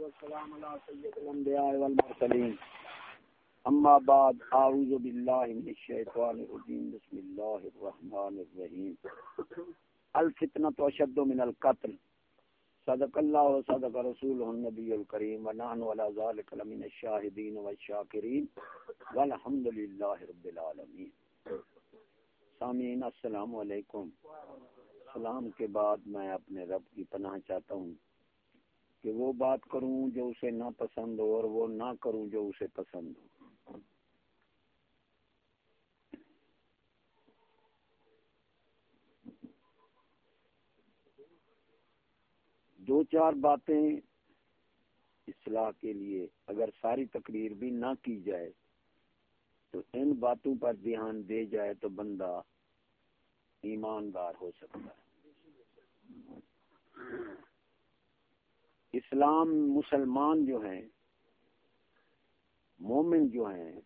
والسلام على سيد الانبياء والمرسلين اما بعد، اعوذ بالله من الشيطان الرجيم بسم الله الرحمن الرحيم الفتنة اشد من القتل. صدق الله وصدق رسوله النبي الكريم ونحن على ذلك لمن الشاهدين والشاكرين والحمد لله رب العالمين سامعین، السلام علیکم. سلام کے بعد میں اپنے رب کی پناہ چاہتا ہوں. کہ وہ بات کروں جو اسے نہ پسند ہو اور وہ نہ کروں جو اسے پسند ہو۔ دو چار باتیں اصلاح کے لیے اگر ساری تقریر بھی نہ کی جائے تو ان باتوں پر دھیان دے جائے تو بندہ ایماندار ہو سکتا ہے۔ اسلام مسلمان جو ہیں، مومن جو ہیں،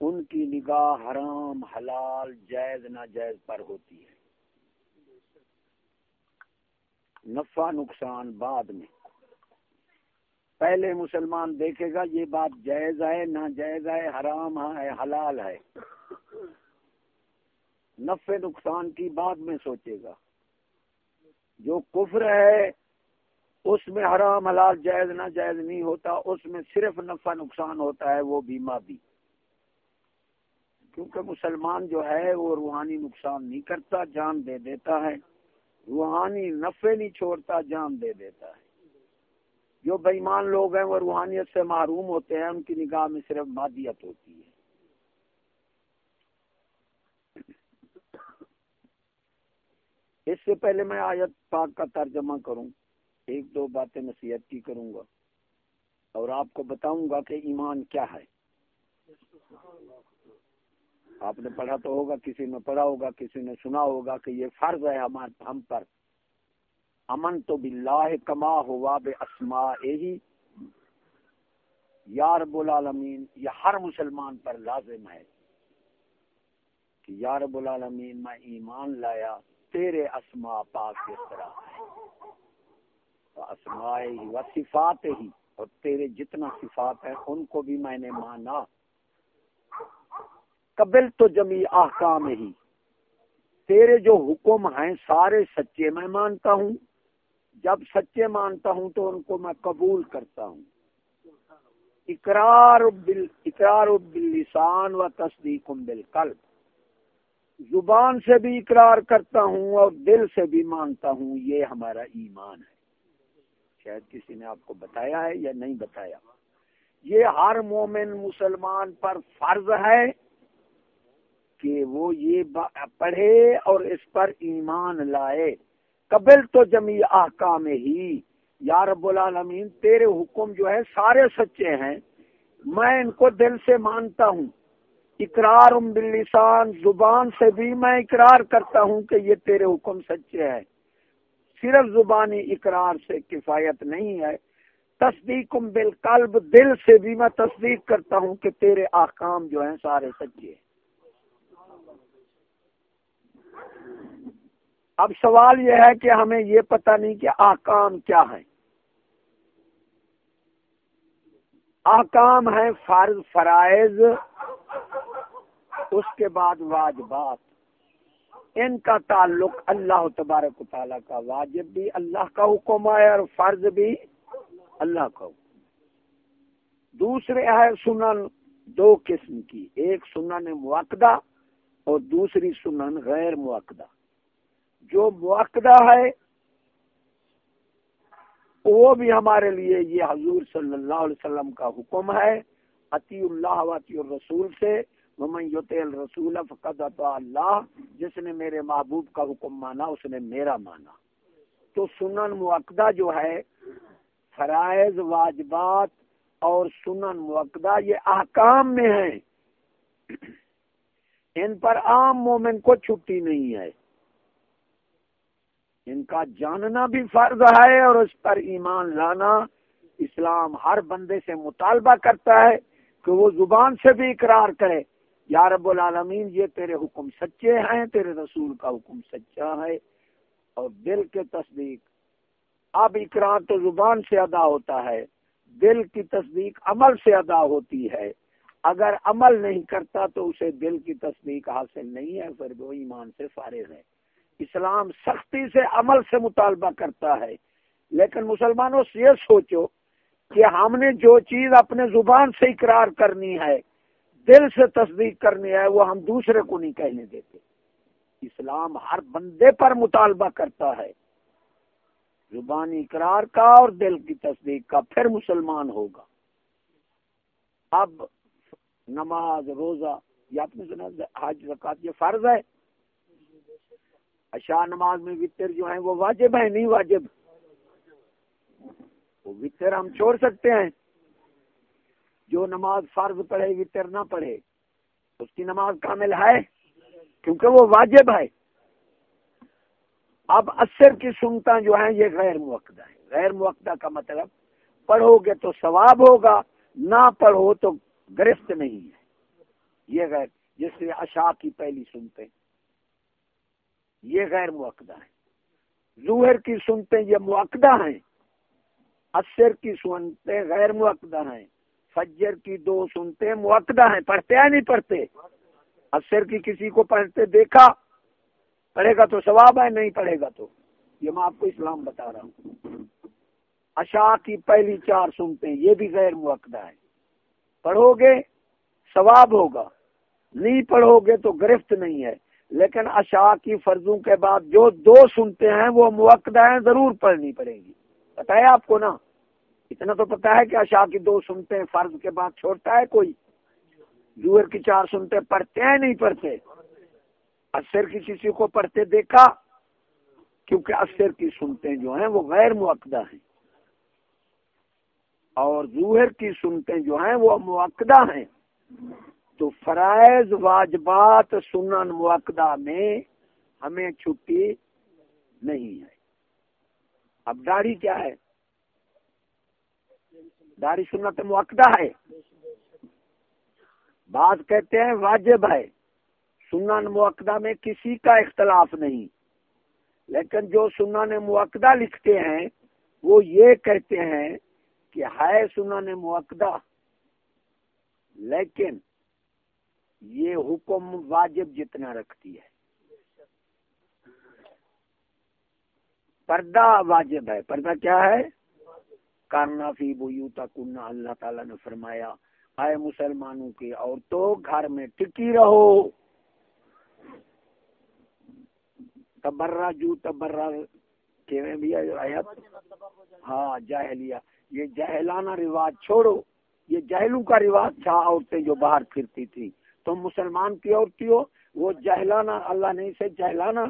ان کی نگاہ حرام، حلال، جائز، ناجائز پر ہوتی ہے۔ نفع، نقصان بعد میں۔ پہلے مسلمان دیکھے گا، یہ بات جائز ہے نہ جائز ہے حرام ہے حلال ہے نفع، نقصان کی بعد میں سوچے گا۔ جو کفر ہے اس میں حرام، حلال، جائز نہ جائز نہیں ہوتا، اس میں صرف نفع، نقصان ہوتا ہے، وہ بیمہ بھی۔ کیونکہ مسلمان جو ہے، وہ روحانی نقصان نہیں کرتا، جان دے دیتا ہے۔ روحانی نفع نہیں چھوڑتا، جان دے دیتا ہے۔ جو بےمان لوگ ہیں، وہ روحانیت سے معروم ہوتے ہیں، ان کی نگاہ میں صرف مادیت ہوتی ہے۔ اس سے پہلے میں آیت پاک کا ترجمہ کروں۔ ایک دو باتیں نصیحت کی کروں گا اور آپ کو بتاؤں گا کہ ایمان کیا ہے۔ آپ نے پڑھا تو ہوگا، کسی نے پڑھا ہوگا، کسی نے سنا ہوگا کہ یہ فرض ہے ہم پر۔ امن تو باللہ کما ہوا بے اسما ہی یا رب العالمین، یہ ہر مسلمان پر لازم ہے کہ یا رب العالمین، میں ایمان لایا تیرے اسما پاک کے طرح۔ اسماء ہی و صفات ہی، اور تیرے جتنا صفات ہے ان کو بھی میں نے مانا۔ قبل تو جمی احکام ہی۔ تیرے جو حکم ہیں، سارے سچے میں مانتا ہوں۔ جب سچے مانتا ہوں تو ان کو میں قبول کرتا ہوں۔ اقرار بال، اقرار باللسان و تصدیق بالقلب۔ زبان سے بھی اقرار کرتا ہوں اور دل سے بھی مانتا ہوں، یہ ہمارا ایمان ہے۔ شاید کسی نے آپ کو بتایا ہے یا نہیں بتایا۔ یہ ہر مومن مسلمان پر فرض ہے کہ وہ یہ پڑھے اور اس پر ایمان لائے۔ قبل تو جمی آکام ہی۔ یا رب العالمین، تیرے حکم جو ہے سارے سچے ہیں۔ میں ان کو دل سے مانتا ہوں۔ اقرار باللسان، زبان سے بھی میں اقرار کرتا ہوں کہ یہ تیرے حکم سچے ہیں۔ صرف زبانی اقرار سے کفایت نہیں ہے۔ تصدیق بالقلب، دل سے بھی میں تصدیق کرتا ہوں کہ تیرے احکام جو ہیں سارے سچے اب سوال یہ ہے کہ ہمیں یہ پتہ نہیں کہ آکام کیا ہے آکام ہے فرض فرائض، اس کے بعد واجبات۔ ان کا تعلق اللہ تبارک و تعالیٰ کا واجب بھی اللہ کا حکم ہے اور فرض بھی اللہ کا حکم دوسرے ہے سنن دو قسم کی، ایک سنن موقدہ اور دوسری سنن غیر موقدہ جو موقدہ ہے، وہ بھی ہمارے لیے یہ حضور صلی اللہ علیہ وسلم کا حکم ہے عطی اللہ وطی الرسول سے۔ رسول فقط اللہ جس نے میرے محبوب کا حکم مانا، اس نے میرا مانا۔ تو سنن موقدہ جو ہے، فرائض، واجبات اور سنن موقدہ یہ احکام میں ہیں۔ ان پر عام مومن کو چھٹی نہیں ہے۔ ان کا جاننا بھی فرض ہے اور اس پر ایمان لانا اسلام ہر بندے سے مطالبہ کرتا ہے کہ وہ زبان سے بھی اقرار کرے۔ یا رب العالمین، یہ تیرے حکم سچے ہیں، تیرے رسول کا حکم سچا ہے، اور دل کے تصدیق، اب اقرار تو زبان سے ادا ہوتا ہے، دل کی تصدیق عمل سے ادا ہوتی ہے۔ اگر عمل نہیں کرتا تو اسے دل کی تصدیق حاصل نہیں ہے، پھر وہ ایمان سے فارغ ہے۔ اسلام سختی سے عمل سے مطالبہ کرتا ہے۔ لیکن مسلمانوں سے یہ سوچو کہ ہم نے جو چیز اپنے زبان سے اقرار کرنی ہے دل سے تصدیق کرنی ہے، وہ ہم دوسرے کو نہیں کہنے دیتے۔ اسلام ہر بندے پر مطالبہ کرتا ہے۔ زبانی اقرار کا اور دل کی تصدیق کا پھر مسلمان ہوگا۔ اب نماز، روزہ، یا اپنے سنا حج زکات یہ فرض ہے۔ اشا نماز میں وطر جو ہیں، وہ واجب ہے نہیں واجب؟ وہ وطر ہم چھوڑ سکتے ہیں۔ جو نماز فرض پڑھے، وطر نہ پڑھے، اس کی نماز کامل ہے؟ کیونکہ وہ واجب ہے۔ اب اثر کی سنتا جو ہیں، یہ غیر موقع ہے غیر موقع کا مطلب پڑھو گے تو ثواب ہوگا، نہ پڑھو تو گرفت نہیں ہے۔ یہ غیر، جس سے اشا کی پہلی سنتے یہ غیر موقع ہے ظہر کی سنتے یہ موقع ہیں۔ اثر کی سنتے غیر موقع ہیں۔ فجر کی دو سنتے موقع ہیں، پڑھتے ہیں نہیں پڑھتے؟ اثر کی کسی کو پڑھتے، دیکھا؟ پڑھے گا تو ثواب ہے، نہیں پڑھے گا تو۔ یہ میں آپ کو اسلام بتا رہا ہوں۔ اشا کی پہلی چار سنتے ہیں یہ بھی غیر موقع ہے پڑھو گے، ثواب ہوگا۔ نہیں پڑھو گے تو گرفت نہیں ہے۔ لیکن اشا کی فرضوں کے بعد جو دو سنتے ہیں، وہ موقع ہیں، ضرور پڑھنی پڑے گی۔ پتا ہے آپ کو نا؟ اتنا تو پتا ہے کہ اشا کی دو سنتے ہیں فرض کے بعد چھوڑتا ہے کوئی۔ جوہر کی چار سنتے پڑھتے ہیں، نہیں پڑھتے۔ اثر کی کسی کو پڑھتے دیکھا، کیونکہ اثر کی سنتے جو ہیں وہ غیر موقع ہیں۔ اور جوہر کی سنتے جو ہیں وہ موقع ہیں۔ تو فرائض، واجبات، سنن موقع میں ہمیں چھٹی نہیں ہے۔ اب داڑھی کیا ہے؟ داڑھی سنت موقع ہے۔ بات کہتے ہیں واجب ہے۔ سنن موقع میں کسی کا اختلاف نہیں۔ لیکن جو سنن موقع لکھتے ہیں، وہ یہ کہتے ہیں کہ ہے سنن موقع، لیکن یہ حکم واجب جتنا رکھتی ہے۔ پردہ واجب ہے۔ پردہ کیا ہے؟ کرنا فی بوتا کنہ اللہ تعالیٰ نے فرمایا آئے مسلمانوں کی عورتوں گھر میں ٹکی رہو۔ تبرا جو تبرا بھی آیا ہاں جہلیا یہ جہلانہ رواج چھوڑو۔ یہ جہلوں کا رواج تھا، عورتیں جو باہر پھرتی تھی تم مسلمان کی عورتی ہو، وہ جہلانا اللہ نے اسے جہلانا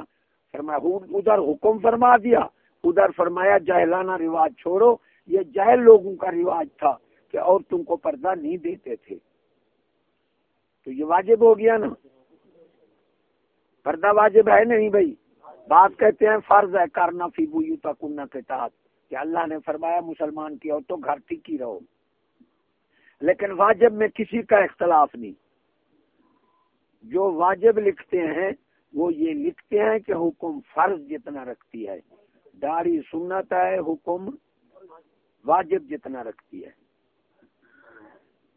فرمایا ادھر حکم فرما دیا۔ ادھر فرمایا جہلانا رواج چھوڑو۔ یہ جہل لوگوں کا رواج تھا کہ عورتوں کو پردہ نہیں دیتے تھے۔ تو یہ واجب ہو گیا نا۔ پردہ واجب ہے نہیں بھائی۔ بات کہتے ہیں فرض ہے، کرنا فی بوتا کنہ کے تحت۔ کہ اللہ نے فرمایا، مسلمان کی عورتوں گھر ٹکی رہو۔ لیکن واجب میں کسی کا اختلاف نہیں۔ جو واجب لکھتے ہیں، وہ یہ لکھتے ہیں کہ حکم فرض جتنا رکھتی ہے۔ داڑھی سنت ہے، حکم واجب جتنا رکھتی ہے۔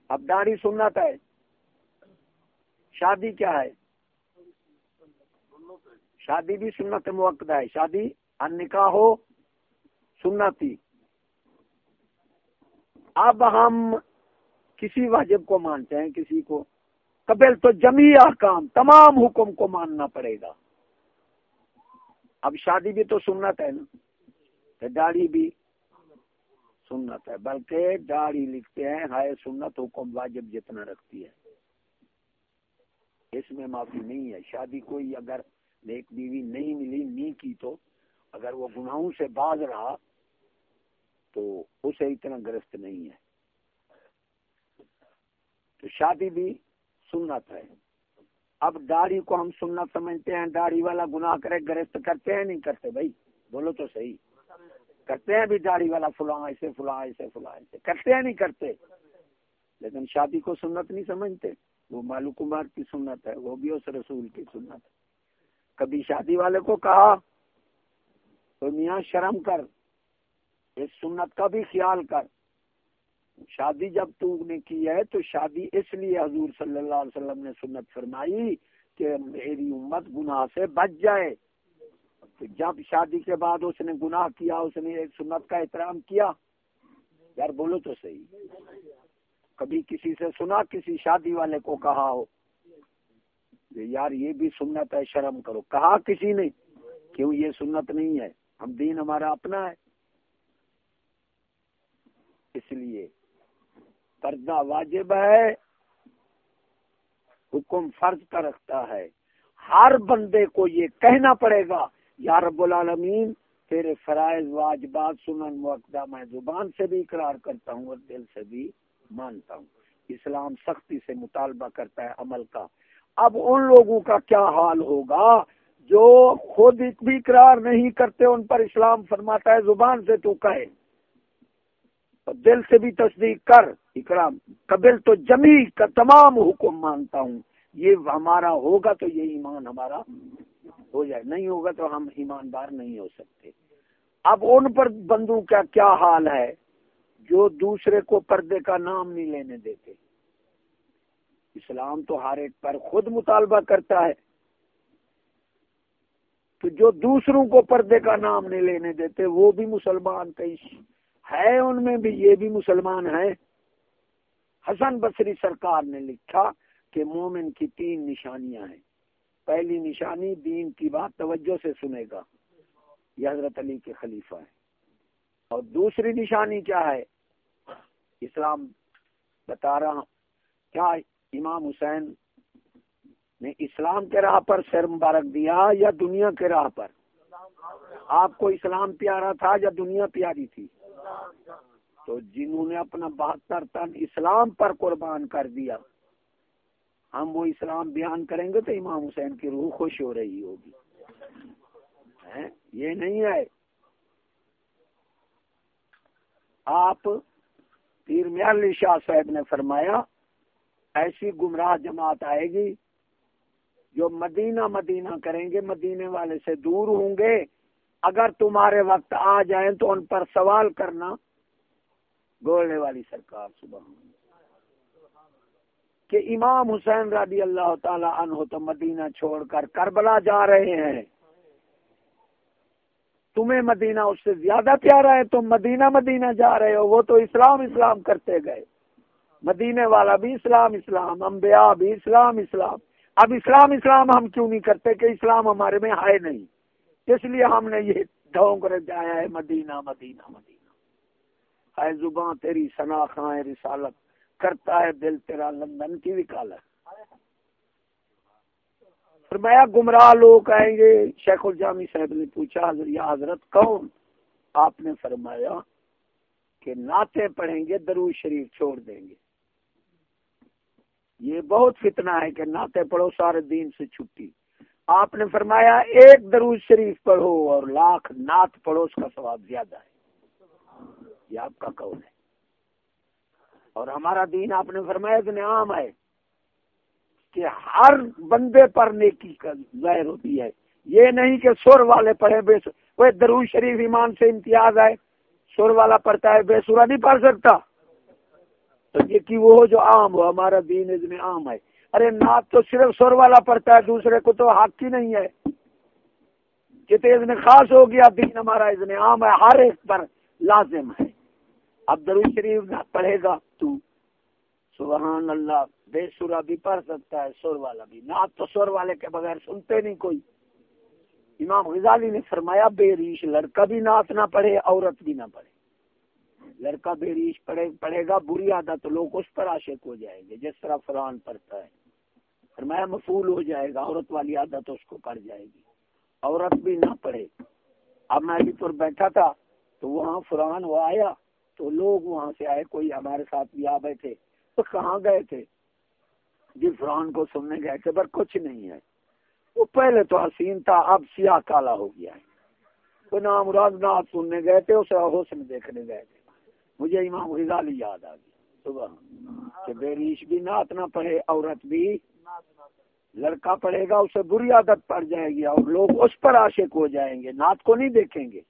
اب داڑھی سنت ہے۔ شادی کیا ہے؟ شادی بھی سنت موقع ہے۔ شادی ان نکاح ہو، سنتی۔ اب ہم کسی واجب کو مانتے ہیں، کسی کو۔ قبل تو جمی احکام، تمام حکم کو ماننا پڑے گا۔ اب شادی بھی تو سنت ہے نا۔ داڑھی بھی سنت ہے۔ بلکہ داڑھی لکھتے ہیں، ہائے سنت حکم واجب جتنا رکھتی ہے۔ اس میں معافی نہیں ہے۔ شادی کوئی اگر نیک بیوی نہیں ملی، نہیں کی تو اگر وہ گناہوں سے باز رہا تو اسے اتنا گرست نہیں ہے۔ تو شادی بھی سنت ہے۔ اب داڑھی کو ہم سنت سمجھتے ہیں، داڑھی والا گناہ کرے گرست کرتے ہیں، نہیں کرتے؟ بھائی، بولو تو صحیح۔ کرتے ہیں بھی داڑھی والا فلاں، ایسے فلاں ایسے فلاں، ایسے۔ کرتے ہیں نہیں کرتے۔ لیکن شادی کو سنت نہیں سمجھتے۔ وہ مالو کمار کی سنت ہے، وہ بھی اس رسول کی سنت ہے۔ کبھی شادی والے کو کہا، تو میاں شرم کر، اس سنت کا بھی خیال کر۔ شادی جب تو نے کی ہے، تو شادی اس لیے حضور صلی اللہ علیہ وسلم نے سنت فرمائی کہ میری امت گناہ سے بچ جائے۔ جب شادی کے بعد اس نے گناہ کیا، اس نے ایک سنت کا احترام کیا، یار بولو تو صحیح۔ کبھی کسی سے سنا، کسی شادی والے کو کہا ہو یار یہ بھی سنت ہے، شرم کرو۔ کہا کسی نے کیوں یہ سنت نہیں ہے؟ ہم دین ہمارا اپنا ہے۔ اس لیے پردہ واجب ہے، حکم فرض کا رکھتا ہے۔ ہر بندے کو یہ کہنا پڑے گا یا رب العالمین، تیرے فرائض واجبات سنن مقدہ میں زبان سے بھی اقرار کرتا ہوں اور دل سے بھی مانتا ہوں۔ اسلام سختی سے مطالبہ کرتا ہے عمل کا۔ اب ان لوگوں کا کیا حال ہوگا جو خود بھی اقرار نہیں کرتے، ان پر اسلام فرماتا ہے، زبان سے تو کہے۔ دل سے بھی تصدیق کر، اکرام۔ قبل تو جمی کا تمام حکم مانتا ہوں۔ یہ ہمارا ہوگا تو یہ ایمان ہمارا ہو جائے، نہیں ہوگا تو ہم ایماندار نہیں ہو سکتے۔ اب ان پر بندوں کا کیا حال ہے؟ جو دوسرے کو پردے کا نام نہیں لینے دیتے۔ اسلام تو ہر ایک پر خود مطالبہ کرتا ہے۔ تو جو دوسروں کو پردے کا نام نہیں لینے دیتے، وہ بھی مسلمان کئی ہے، ان میں بھی یہ بھی مسلمان ہے حسن بصری سرکار نے لکھا کہ مومن کی تین نشانیاں ہیں۔ پہلی نشانی دین کی بات توجہ سے سنے گا۔ یہ حضرت علی کے خلیفہ ہے اور دوسری نشانی کیا ہے؟ اسلام بتا رہا کیا امام حسین نے اسلام کے راہ پر سر مبارک دیا یا دنیا کے راہ پر؟ آپ کو اسلام پیارا تھا یا دنیا پیاری تھی؟ تو جنہوں نے اپنا بہتر تن اسلام پر قربان کر دیا ہم وہ اسلام بیان کریں گے تو امام حسین کی روح خوش ہو رہی ہوگی۔ یہ نہیں ہے۔ آپ پیر میال شاہ صاحب نے فرمایا، ایسی گمراہ جماعت آئے گی جو مدینہ مدینہ کریں گے مدینے والے سے دور ہوں گے۔ اگر تمہارے وقت آ جائیں تو ان پر سوال کرنا۔ گولنے والی سرکار صبح کہ امام حسین رضی اللہ تعالی عنہ تو مدینہ چھوڑ کر کربلا جا رہے ہیں۔ تمہیں مدینہ اس سے زیادہ پیارا ہے، تم مدینہ مدینہ جا رہے ہو، وہ تو اسلام اسلام کرتے گئے۔ مدینے والا بھی اسلام اسلام، انبیاء بھی اسلام اسلام۔ اب اسلام اسلام ہم کیوں نہیں کرتے کہ اسلام ہمارے میں ہے نہیں؟ اس لیے ہم نے یہ ڈھونگ کر جایا ہے، مدینہ مدینہ مدینہ۔ ہے زباں تیری شناخائیں رسالت۔ کرتا ہے دل تیرا، لندن کی وکالت۔ فرمایا، گمراہ لوگ آئیں گے۔ شیخ الجامی صاحب نے پوچھا، حضرت، یا حضرت کون؟ آپ نے فرمایا کہ ناطے پڑھیں گے درو شریف چھوڑ دیں گے۔ یہ بہت فتنہ ہے کہ ناطے پڑھو، سارے دین سے چھٹی۔ آپ نے فرمایا، ایک دروز شریف پڑھو اور لاکھ نعت پڑھو، اس کا ثواب زیادہ ہے۔ یہ آپ کا قول ہے۔ اور ہمارا دین آپ نے فرمایا اتنے عام ہے کہ ہر بندے پر نیکی کا ظاہر ہوتی ہے۔ یہ نہیں کہ سر والے پڑھے بے وہ دروز شریف ایمان سے امتیاز ہے سر والا پڑھتا ہے، بے سورا نہیں پڑھ سکتا۔ تو یہ کہ وہ جو عام ہو، ہمارا دین اتنے عام ہے۔ ارے نعت تو صرف سر والا پڑتا ہے، دوسرے کو تو حق ہی نہیں ہے۔ جتنے خاص ہو گیا، دین ہمارا اتنے عام ہے، ہر ایک پر لازم ہے۔ اب درو شریف پڑھے گا تو سبحان اللہ، بے سورا بھی پڑھ سکتا ہے، سر والا بھی۔ نعت تو سر والے کے بغیر سنتے نہیں کوئی۔ امام غزالی نے فرمایا، بے ریش لڑکا بھی نعت نہ پڑھے، عورت بھی نہ پڑھے۔ لڑکا بے ریش پڑھے پڑھے گا، بری عادت، لوگ اس پر عاشق ہو جائیں گے، جس طرح فران پڑھتا ہے۔ فرمایا مفول ہو جائے گا، عورت والی عادت اس کو پڑ جائے گی۔ عورت بھی نہ پڑھے۔ اب میں علی پور بیٹھا تھا، تو وہاں فران وہ آیا۔ تو لوگ وہاں سے آئے، کوئی ہمارے ساتھ بھی آ بیٹھے۔ تو کہاں گئے تھے؟ جی فران کو سننے گئے تھے، پر کچھ نہیں ہے وہ پہلے تو حسین تھا، اب سیاہ کالا ہو گیا ہے۔ تو نام مراد نات سننے گئے تھے، اسے حسن دیکھنے گئے تھے۔ مجھے امام غزالی یاد آ گیا صبح۔ کہ بے ریش بھی نعت نہ پڑھے، عورت بھی لڑکا پڑھے گا، اسے بری عادت پڑ جائے گی اور لوگ اس پر عاشق ہو جائیں گے۔ نعت کو نہیں دیکھیں گے۔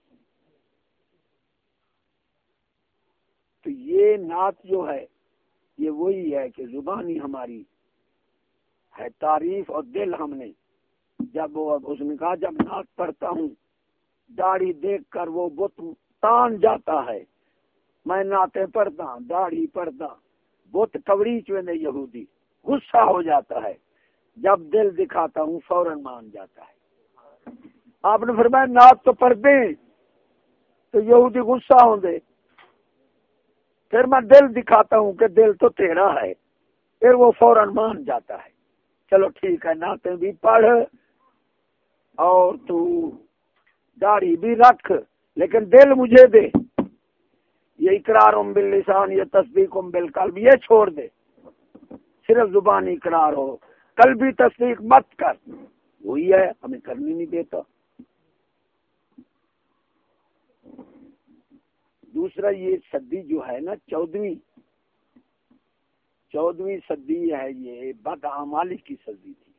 تو یہ نعت جو ہے، یہ وہی ہے کہ زبانی ہماری ہے تعریف اور دل ہم نے۔ جب وہ اس نے کہا، جب نعت پڑھتا ہوں، داڑھی دیکھ کر وہ بت تان جاتا ہے۔ میں نعتیں پڑھتا ہوں داڑھی پڑھتا، بت کبڑی چونے یہودی، غصہ ہو جاتا ہے۔ جب دل دکھاتا ہوں، فوراً مان جاتا ہے۔ آپ نے فرمایا، نعت تو پڑھ دیں، تو یہودی غصہ ہوں دے۔ پھر میں دل دکھاتا ہوں کہ دل تو تیرا ہے، پھر وہ فوراً مان جاتا ہے۔ چلو ٹھیک ہے ناطے بھی پڑھ اور تو داڑھی بھی رکھ، لیکن دل مجھے دے۔ یہ اقرار ام باللسان، یہ تصدیق ام بالقلب، یہ چھوڑ دے۔ صرف زبانی اقرار ہو۔ کل بھی تصدیق مت کر۔ وہی ہے، ہمیں کرنی نہیں دیتا۔ دوسرا یہ صدی جو ہے نا، چودویں۔ چودویں صدی ہے یہ، بد امالی کی صدی تھی۔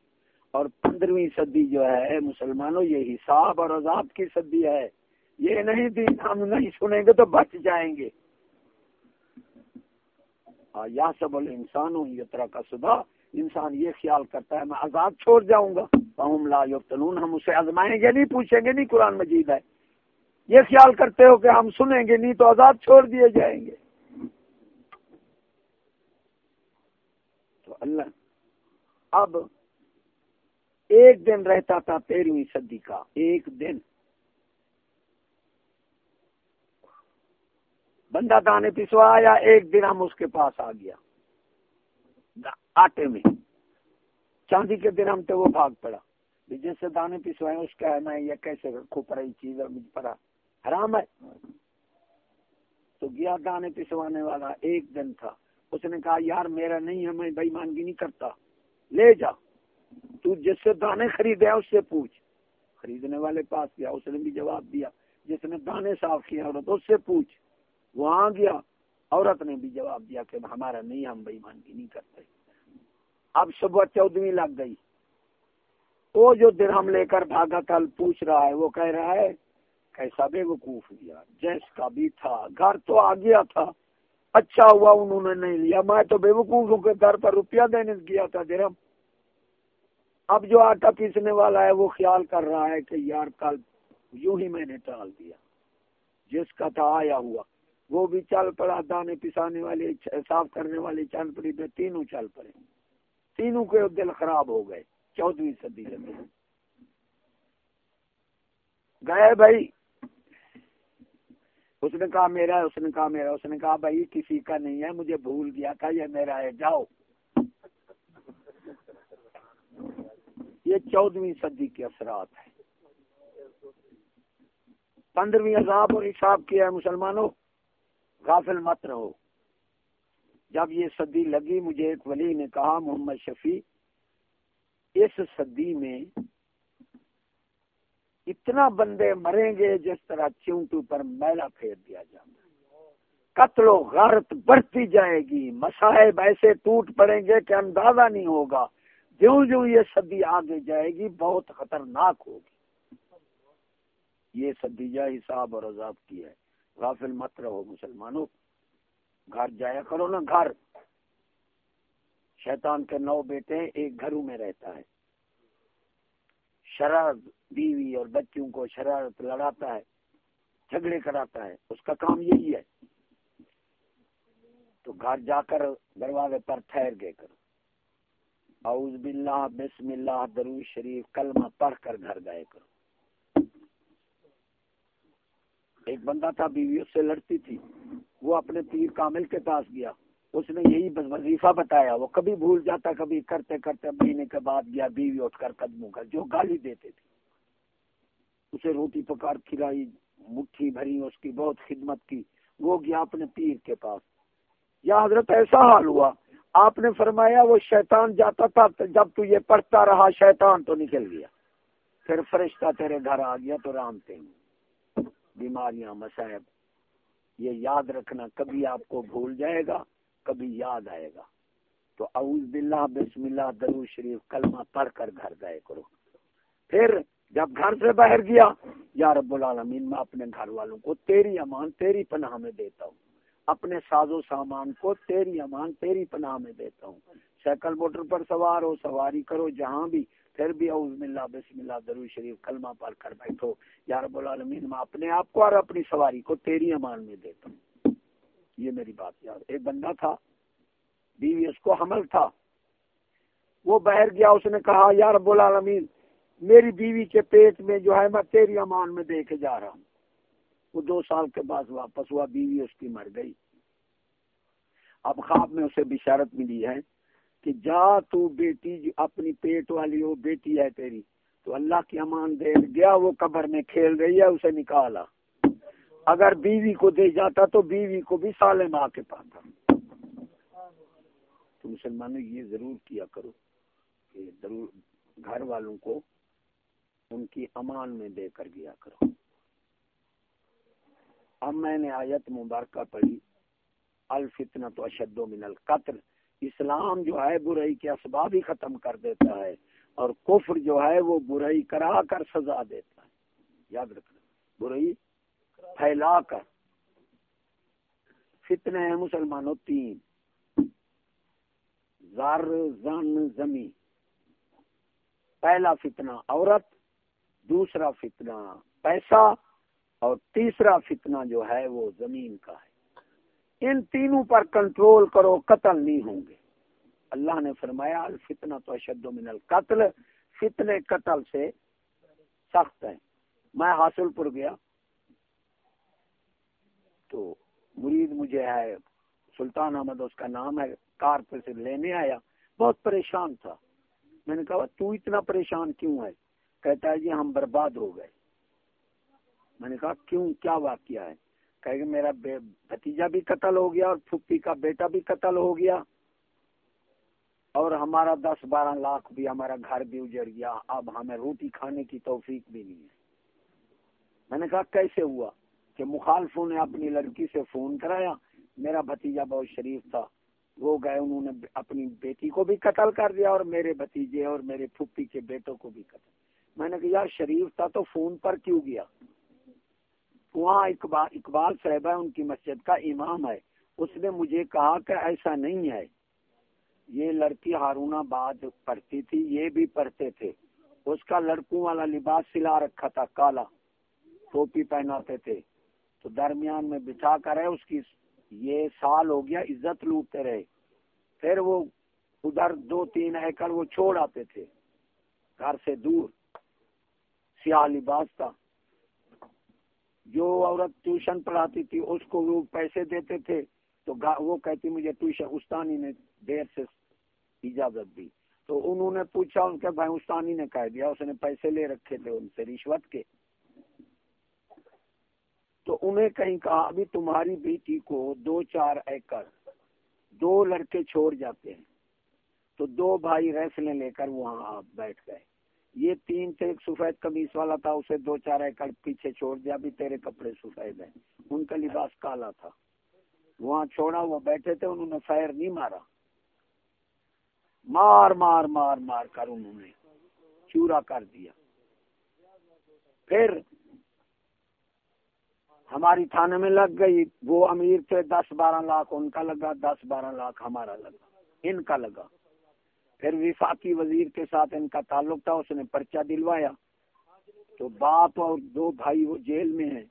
اور پندرہویں صدی جو ہے، مسلمانوں یہ حساب اور عذاب کی صدی ہے۔ یہ نہیں دین ہم نہیں سنیں گے تو بچ جائیں گے۔ ہاں، یا سب بولے انسان ہوں یہ طرح کا صبح انسان یہ خیال کرتا ہے، میں آزاد چھوڑ جاؤں گا۔ لا ہم اسے آزمائیں گے نہیں، پوچھیں گے نہیں، قرآن مجید ہے۔ یہ خیال کرتے ہو کہ ہم سنیں گے، نہیں تو آزاد چھوڑ دیے جائیں گے۔ تو اللہ، اب ایک دن رہتا تھا تیرہویں صدی کا، ایک دن۔ بندہ دانے پسوایا ایک دن ہم اس کے پاس آ گیا۔ آٹے میں۔ چاندی کے دن ہم تو وہ بھاگ پڑا۔ جیسے دانے پسوائے اس کا ہے، میں یہ کیسے رکھوں؟ پڑا چیز اور مجھ پڑا حرام ہے۔ تو گیا دانے پسوانے والا ایک دن تھا۔ اس نے کہا، یار، میرا نہیں ہے میں بھائی مانگی نہیں کرتا۔ لے جا۔ تو جس سے دانے خریدے، اس سے پوچھ۔ خریدنے والے پاس گیا، اس نے بھی جواب دیا۔ جس نے دانے صاف کیا عورت، اس سے پوچھ۔ وہاں گیا۔ عورت نے بھی جواب دیا کہ ہمارا نہیں، ہم بھائی مانگی نہیں کرتے۔ اب صبح چودویں لگ گئی۔ وہ جو درہم لے کر بھاگا کل پوچھ رہا ہے، وہ کہہ رہا ہے کیسا بے وقوف لیا جیس کا بھی تھا، گھر تو آ گیا تھا۔ اچھا ہوا انہوں نے نہیں لیا۔ میں تو بے وقوف ہوں کہ گھر پر روپیہ دینے گیا تھا درم۔ اب جو آٹا پیسنے والا ہے وہ خیال کر رہا ہے کہ یار کل یوں ہی میں نے ٹال دیا۔ جس کا تھا آیا ہوا۔ وہ بھی چل پڑا، دانے پسانے والے صاف کرنے والے چند پڑی پہ تینوں چل پڑے۔ تینوں کے دل خراب ہو گئے۔ چودویں صدی گئے بھائی اس نے کہا میرا ہے، اس نے کہا میرا اس نے کہا بھائی کسی کا نہیں ہے، مجھے بھول گیا تھا، یہ میرا ہے، جاؤ۔ یہ چودویں صدی کے اثرات ہیں۔ پندرہویں عذاب اور حساب کیا ہے، مسلمانوں، غافل مت رہو۔ جب یہ صدی لگی، مجھے ایک ولی نے کہا، محمد شفیع، اس صدی میں اتنا بندے مریں گے جس طرح چونٹو پر میلا پھیر دیا جائے قتل و غارت بڑھتی جائے گی۔ مسائب ایسے ٹوٹ پڑیں گے کہ اندازہ نہیں ہوگا۔ جو جو یہ صدی آگے جائے گی، بہت خطرناک ہوگی۔ یہ سدیجہ حساب اور عذاب کی ہے۔ غافل مت رہو مسلمانوں۔ گھر جایا کرو نا، گھر۔ شیطان کے نو بیٹے ایک گھروں میں رہتا ہے۔ شرارت بیوی اور بچوں کو شرارت لڑاتا ہے، جھگڑے کراتا ہے، اس کا کام یہی ہے۔ تو گھر جا کر دروازے پر ٹھہر گئے کرو اعوذ باللہ، بسم اللہ درو شریف، کلمہ پڑھ کر گھر گئے کرو ایک بندہ تھا، بیوی اس سے لڑتی تھی، وہ اپنے پیر کامل کے پاس گیا۔ اس نے یہی وظیفہ بتایا، وہ کبھی بھول جاتا، کبھی کرتے کرتے مہینے کے بعد گیا بیوی اٹھ کر قدموں کا، جو گالی دیتے تھے۔ اسے روٹی پکار کھلائی، مٹھی بھری، اس کی بہت خدمت کی۔ وہ گیا اپنے پیر کے پاس۔ یا حضرت، ایسا حال ہوا۔ آپ نے فرمایا، وہ شیطان جاتا تھا، جب تو یہ پڑھتا رہا، شیطان تو نکل گیا۔ پھر فرشتہ تیرے گھر آ گیا تو رامتے بیماریاں مسائب یہ یاد رکھنا کبھی آپ کو بھول جائے گا۔ کبھی یاد آئے گا۔ تو اعوذ باللہ، بسم اللہ درو شریف، کلمہ پڑھ کر گھر گئے کرو۔ پھر جب گھر سے باہر گیا، یا رب العالمین، میں اپنے گھر والوں کو تیری امان، تیری پناہ میں دیتا ہوں۔ اپنے ساز و سامان کو تیری امان، تیری پناہ میں دیتا ہوں۔ سائیکل، موٹر پر سوار ہو، سواری کرو، جہاں بھی۔ پھر بھی اعوذ باللہ، بسم اللہ درو شریف، کلمہ پڑھ کر بیٹھو۔ یا رب العالمین، میں اپنے آپ کو اور اپنی سواری کو تیری امان میں دیتا ہوں۔ یہ میری بات یار۔ ایک بندہ تھا، بیوی اس کو حمل تھا۔ وہ بہر گیا، اس نے کہا، یا رب العالمین، میری بیوی کے پیٹ میں جو ہے، میں تیری امان میں دے کے جا رہا ہوں۔ وہ دو سال کے بعد واپس ہوا، بیوی اس کی مر گئی۔ اب خواب میں اسے بشارت ملی ہے کہ جا تو بیٹی جی، اپنی پیٹ والی ہو بیٹی ہے تیری۔ تو اللہ کی امان دے گیا، وہ قبر میں کھیل رہی ہے، اسے نکالا۔ اگر بیوی کو دے جاتا تو بیوی کو بھی سالم آ کے پاتا۔ تو مسلمانوں یہ ضرور کیا کرو کہ ضرور گھر والوں کو ان کی امان میں دے کر گیا کرو۔ اب میں نے آیت مبارکہ پڑھی الفتنا تو اشد من القتل۔ اسلام جو ہے برائی کے اسباب ہی ختم کر دیتا ہے اور کفر جو ہے وہ برائی کرا کر سزا دیتا ہے۔ یاد رکھنا، برائی پھیلا کر۔ فتنے ہیں مسلمانوں تین۔ زر زن زمین۔ پہلا فتنہ عورت، دوسرا فتنہ پیسہ اور تیسرا فتنہ جو ہے وہ زمین کا ہے۔ ان تینوں پر کنٹرول کرو، قتل نہیں ہوں گے۔ اللہ نے فرمایا، الفتنہ تو اشد من القتل۔ فتنے قتل سے سخت ہے میں حاصل پر گیا۔ تو مرید مجھے ہے، سلطان احمد، اس کا نام ہے، کار پہ سے لینے آیا۔ بہت پریشان تھا۔ میں نے کہا تو اتنا پریشان کیوں ہے؟ کہتا ہے جی ہم برباد ہو گئے۔ میں نے کہا، کیوں؟ کیا واقعہ ہے؟ کہ، میرا بھتیجا بھی قتل ہو گیا اور پھپھی کا بیٹا بھی قتل ہو گیا۔ اور ہمارا دس بارہ لاکھ بھی ہمارا گھر بھی اجڑ گیا۔ اب ہمیں روٹی کھانے کی توفیق بھی نہیں ہے۔ میں نے کہا، کیسے ہوا؟ کہ مخالفوں نے اپنی لڑکی سے فون کرایا۔ میرا بھتیجا بہت شریف تھا۔ وہ گئے، انہوں نے اپنی بیٹی کو بھی قتل کر دیا اور میرے بھتیجے اور میرے پھپھی کے بیٹوں کو بھی قتل۔ میں نے کہا، یار، شریف تھا تو فون پر کیوں گیا؟ وہاں اقبال اقبال صاحبہ، ان کی مسجد کا امام ہے۔ اس نے مجھے کہا کہ ایسا نہیں ہے۔ یہ لڑکی ہارون آباد پڑھتی تھی، یہ بھی پڑھتے تھے۔ اس کا لڑکوں والا لباس سلا رکھا تھا، کالا۔ ٹوپی پہناتے تھے۔ تو درمیان میں بچھا کر ہے، اس کی یہ سال ہو گیا، عزت لوٹتے رہے۔ پھر وہ ادھر دو تین ایکڑ وہ چھوڑ آتے تھے، گھر سے دور، سیاہ لباس تھا۔ جو عورت ٹیوشن پڑھاتی تھی، اس کو وہ پیسے دیتے تھے۔ تو وہ کہتی، مجھے ٹیوشن، استانی نے دیر سے اجازت دی۔ تو انہوں نے پوچھا، ان کے بھائی، استانی نے کہہ دیا، اس نے پیسے لے رکھے تھے ان سے، رشوت کے۔ تو انہیں کہیں کہا، ابھی تمہاری بیٹی کو دو چار ایکڑ، دو لڑکے چھوڑ جاتے ہیں۔ تو دو بھائی ریفلیں لے کر وہاں بیٹھ گئے۔ یہ تین تھے، ایک سفید کمیز والا تھا، اسے دو چار ایکڑ پیچھے چھوڑ دیا۔ بھی تیرے کپڑے سفید ہیں۔ ان کا لباس کالا تھا۔ وہاں چھوڑا وہ بیٹھے تھے، انہوں نے فائر نہیں مارا۔ مار مار مار مار کر انہوں نے چورا کر دیا۔ پھر ہماری تھانے میں لگ گئی، وہ امیر تھے، دس بارہ لاکھ، ان کا لگا، دس بارہ لاکھ ہمارا لگا، ان کا لگا۔ پھر وفاقی وزیر کے ساتھ ان کا تعلق تھا، اس نے پرچہ دلوایا۔ تو باپ اور دو بھائی وہ جیل میں ہیں،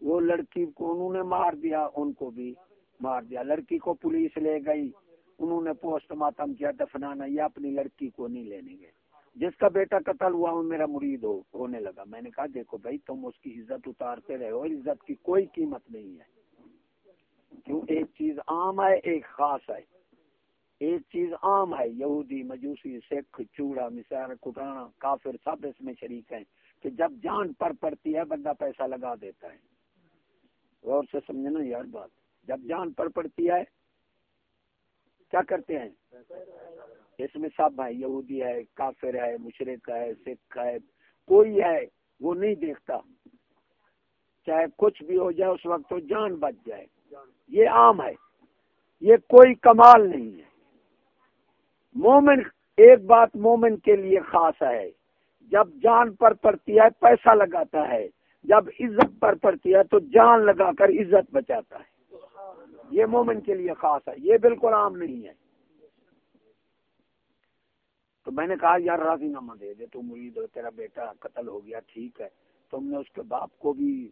وہ لڑکی کو انہوں نے مار دیا، ان کو بھی مار دیا۔ لڑکی کو پولیس لے گئی، انہوں نے پوسٹ ماتم کیا، دفنانا یا اپنی لڑکی کو نہیں لینے گئے۔ جس کا بیٹا قتل ہوا وہ میرا مرید ہو ہونے لگا۔ میں نے کہا، دیکھو بھائی، تم اس کی عزت اتارتے رہے ہو، عزت کی کوئی قیمت نہیں ہے۔ کیوں؟ ایک چیز عام ہے، ایک خاص ہے۔ ایک چیز عام ہے، یہودی، مجوسی، سکھ، چوڑا مسار کٹانا کافر، سب اس میں شریک ہیں کہ جب جان پر پڑتی ہے، بندہ پیسہ لگا دیتا ہے۔ غور سے سمجھنا یار بات۔ جب جان پر پڑتی ہے، کیا کرتے ہیں؟ اس میں سب ہے یہودی ہے، کافر ہے، مشرق ہے، سکھ ہے، کوئی ہے، وہ نہیں دیکھتا۔ چاہے کچھ بھی ہو جائے، اس وقت تو جان بچ جائے۔ یہ عام ہے۔ یہ کوئی کمال نہیں ہے۔ مومن، ایک بات مومن کے لیے خاص ہے۔ جب جان پر پڑتی ہے، پیسہ لگاتا ہے۔ جب عزت پر پڑتی ہے، تو جان لگا کر عزت بچاتا ہے۔ یہ مومن کے لیے خاص ہے۔ یہ بالکل عام نہیں ہے۔ تو میں نے کہا، یار راضی نامہ دے دے تو مرید تیرا بیٹا قتل ہو گیا، ٹھیک ہے. تم نے اس کے باپ کو بھی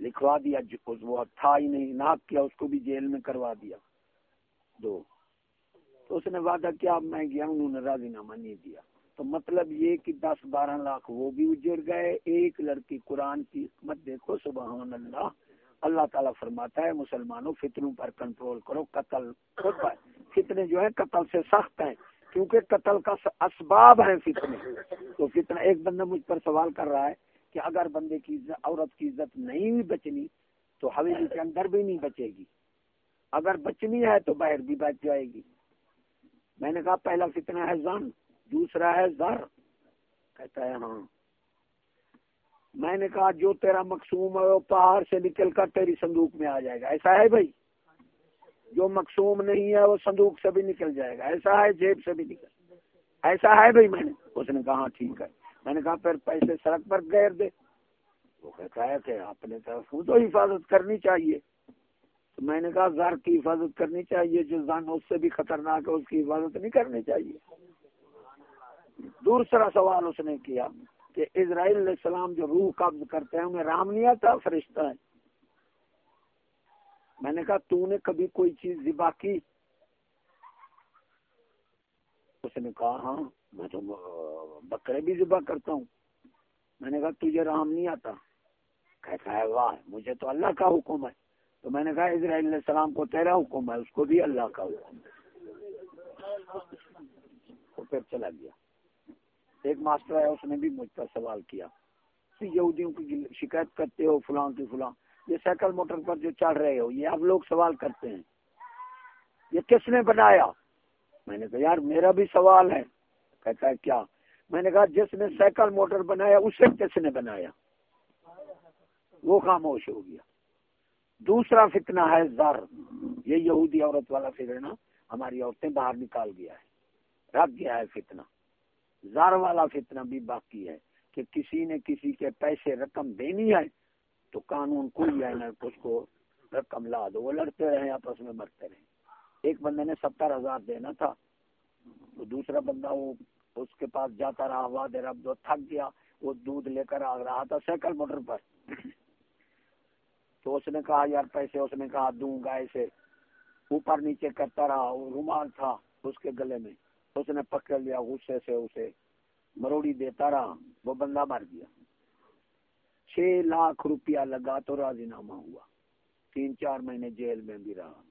لکھوا دیا وہ تھا ہی نہیں ناک کیا، اس کو بھی جیل میں کروا دیا، دو۔ تو اس نے وعدہ کیا میں گیا انہوں نے راضی نامہ نہیں دیا۔ تو مطلب یہ کہ دس بارہ لاکھ وہ بھی اجڑ گئے، ایک لڑکی قرآن کی حکمت دیکھو، سبحان اللہ اللہ تعالیٰ فرماتا ہے، مسلمانوں فتنوں پر کنٹرول کرو، قتل خود فتنے جو ہیں، قتل سے سخت ہیں۔ کیونکہ قتل کا اسباب ہیں فتنے۔ تو فتنہ ایک بندہ مجھ پر سوال کر رہا ہے کہ اگر بندے کی عورت کی عزت نہیں بھی بچنی، تو حویلی کے اندر بھی نہیں بچے گی۔ اگر بچنی ہے تو باہر بھی بچ جائے گی۔ میں نے کہا، پہلا فتنہ ہے زن، دوسرا ہے زر۔ کہتا ہے ہاں۔ میں نے کہا، جو تیرا مقصوم ہے، وہ پہاڑ سے نکل کر تیری صندوق میں آ جائے گا۔ ایسا ہے بھائی؟ جو مقصوم نہیں ہے وہ صندوق سے بھی نکل جائے گا۔ ایسا ہے جیب سے بھی نکل۔ ایسا ہے بھائی میں نے۔ اس نے کہا ہاں، ٹھیک ہے۔ میں نے کہا پھر پیسے سڑک پر گیر دے۔ وہ کہتا ہے کہ اپنے طرف تو حفاظت کرنی چاہیے۔ تو میں نے کہا زر کی حفاظت کرنی چاہیے جو زن اس سے بھی خطرناک ہے اس کی حفاظت نہیں کرنی چاہیے۔ دوسرا سوال اس نے کیا کہ اسرائیل علیہ السلام جو روح قبض کرتے ہیں انہیں رام نہیں آتا فرشتہ ہے میں نے کہا تو نے کبھی کوئی چیز ذبح کی؟ اس نے کہا ہاں میں تو بکرے بھی ذبح کرتا ہوں۔ میں نے کہا تجھے رام نہیں آتا؟ کہتا ہے، واہ، مجھے تو اللہ کا حکم ہے۔ تو میں نے کہا اسرائیل علیہ السلام کو تیرا حکم ہے، اس کو بھی اللہ کا حکم ہے۔ تو پھر چلا گیا۔ ایک ماسٹر ہے اس نے بھی مجھ پر سوال کیا۔ یہودیوں کی شکایت کرتے ہو، فلاں کی فلاں۔ یہ سائیکل موٹر پر جو چڑھ رہے ہو، یہ اب لوگ سوال کرتے ہیں، یہ کس نے بنایا؟ میں نے کہا، یار میرا بھی سوال ہے۔ کہتا ہے، کیا؟ میں نے کہا، جس نے سائیکل موٹر بنایا، اسے کس نے بنایا؟ وہ خاموش ہو گیا۔ دوسرا فتنہ ہے زر۔ یہ یہودی عورت والا فتنہ ہماری عورتیں باہر نکال گیا ہے۔ رکھ گیا ہے فتنہ۔ زار والا فتنہ بھی باقی ہے کہ کسی نے کسی کے پیسے رقم دینی ہے تو قانون کوئی ہے نا اس کو رقم لا دو، وہ لڑتے رہے، آپس میں مرتے رہے۔ ایک بندے نے ستر ہزار دینا تھا، تو دوسرا بندہ وہ اس کے پاس جاتا رہا واد رب دو تھک گیا، وہ دودھ لے کر آ رہا تھا سائیکل موٹر پر۔ تو اس نے کہا، یار پیسے اس نے کہا، دوں گا ایسے اوپر نیچے کرتا رہا، وہ رومال تھا اس کے گلے میں۔ اس نے پکڑ لیا، غصے سے اسے۔ مروڑی دیتا رہا، وہ بندہ مر گیا۔ چھ لاکھ روپیہ لگا تو راضی نامہ ہوا۔ تین چار مہینے جیل میں بھی رہا۔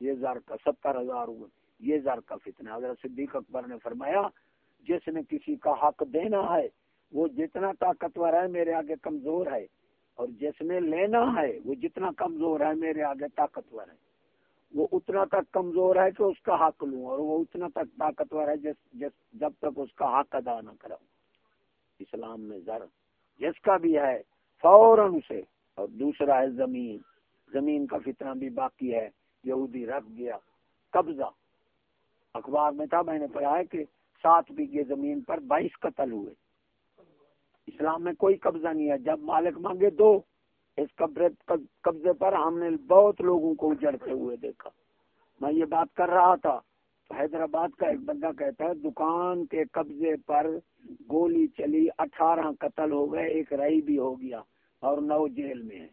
یہ زار کا ستر ہزار ہوا۔ یہ زار کا فتنہ۔ اگر صدیق اکبر نے فرمایا، جس نے کسی کا حق دینا ہے، وہ جتنا طاقتور ہے میرے آگے کمزور ہے۔ اور جس نے لینا ہے، وہ جتنا کمزور ہے میرے آگے طاقتور ہے۔ وہ اتنا تک کمزور ہے کہ اس کا حق لوں، اور وہ اتنا تک طاقتور ہے جس جس، جب تک اس کا حق ادا نہ کروں اسلام میں زر جس کا بھی ہے، فوراً اسے۔ اور دوسرا ہے زمین۔ زمین کا فتنہ بھی باقی ہے۔ یہودی رکھ گیا۔ قبضہ۔ اخبار میں تھا، میں نے پڑھا ہے کہ سات بیگے زمین پر بائیس قتل ہوئے۔ اسلام میں کوئی قبضہ نہیں ہے۔ جب مالک مانگے دو، اس قبضے پر ہم نے بہت لوگوں کو اجڑتے ہوئے دیکھا۔ میں یہ بات کر رہا تھا۔ حیدرآباد کا ایک بندہ کہتا ہے، دکان کے قبضے پر گولی چلی، اٹھارہ قتل ہو گئے، ایک رئی بھی ہو گیا اور نو جیل میں ہے۔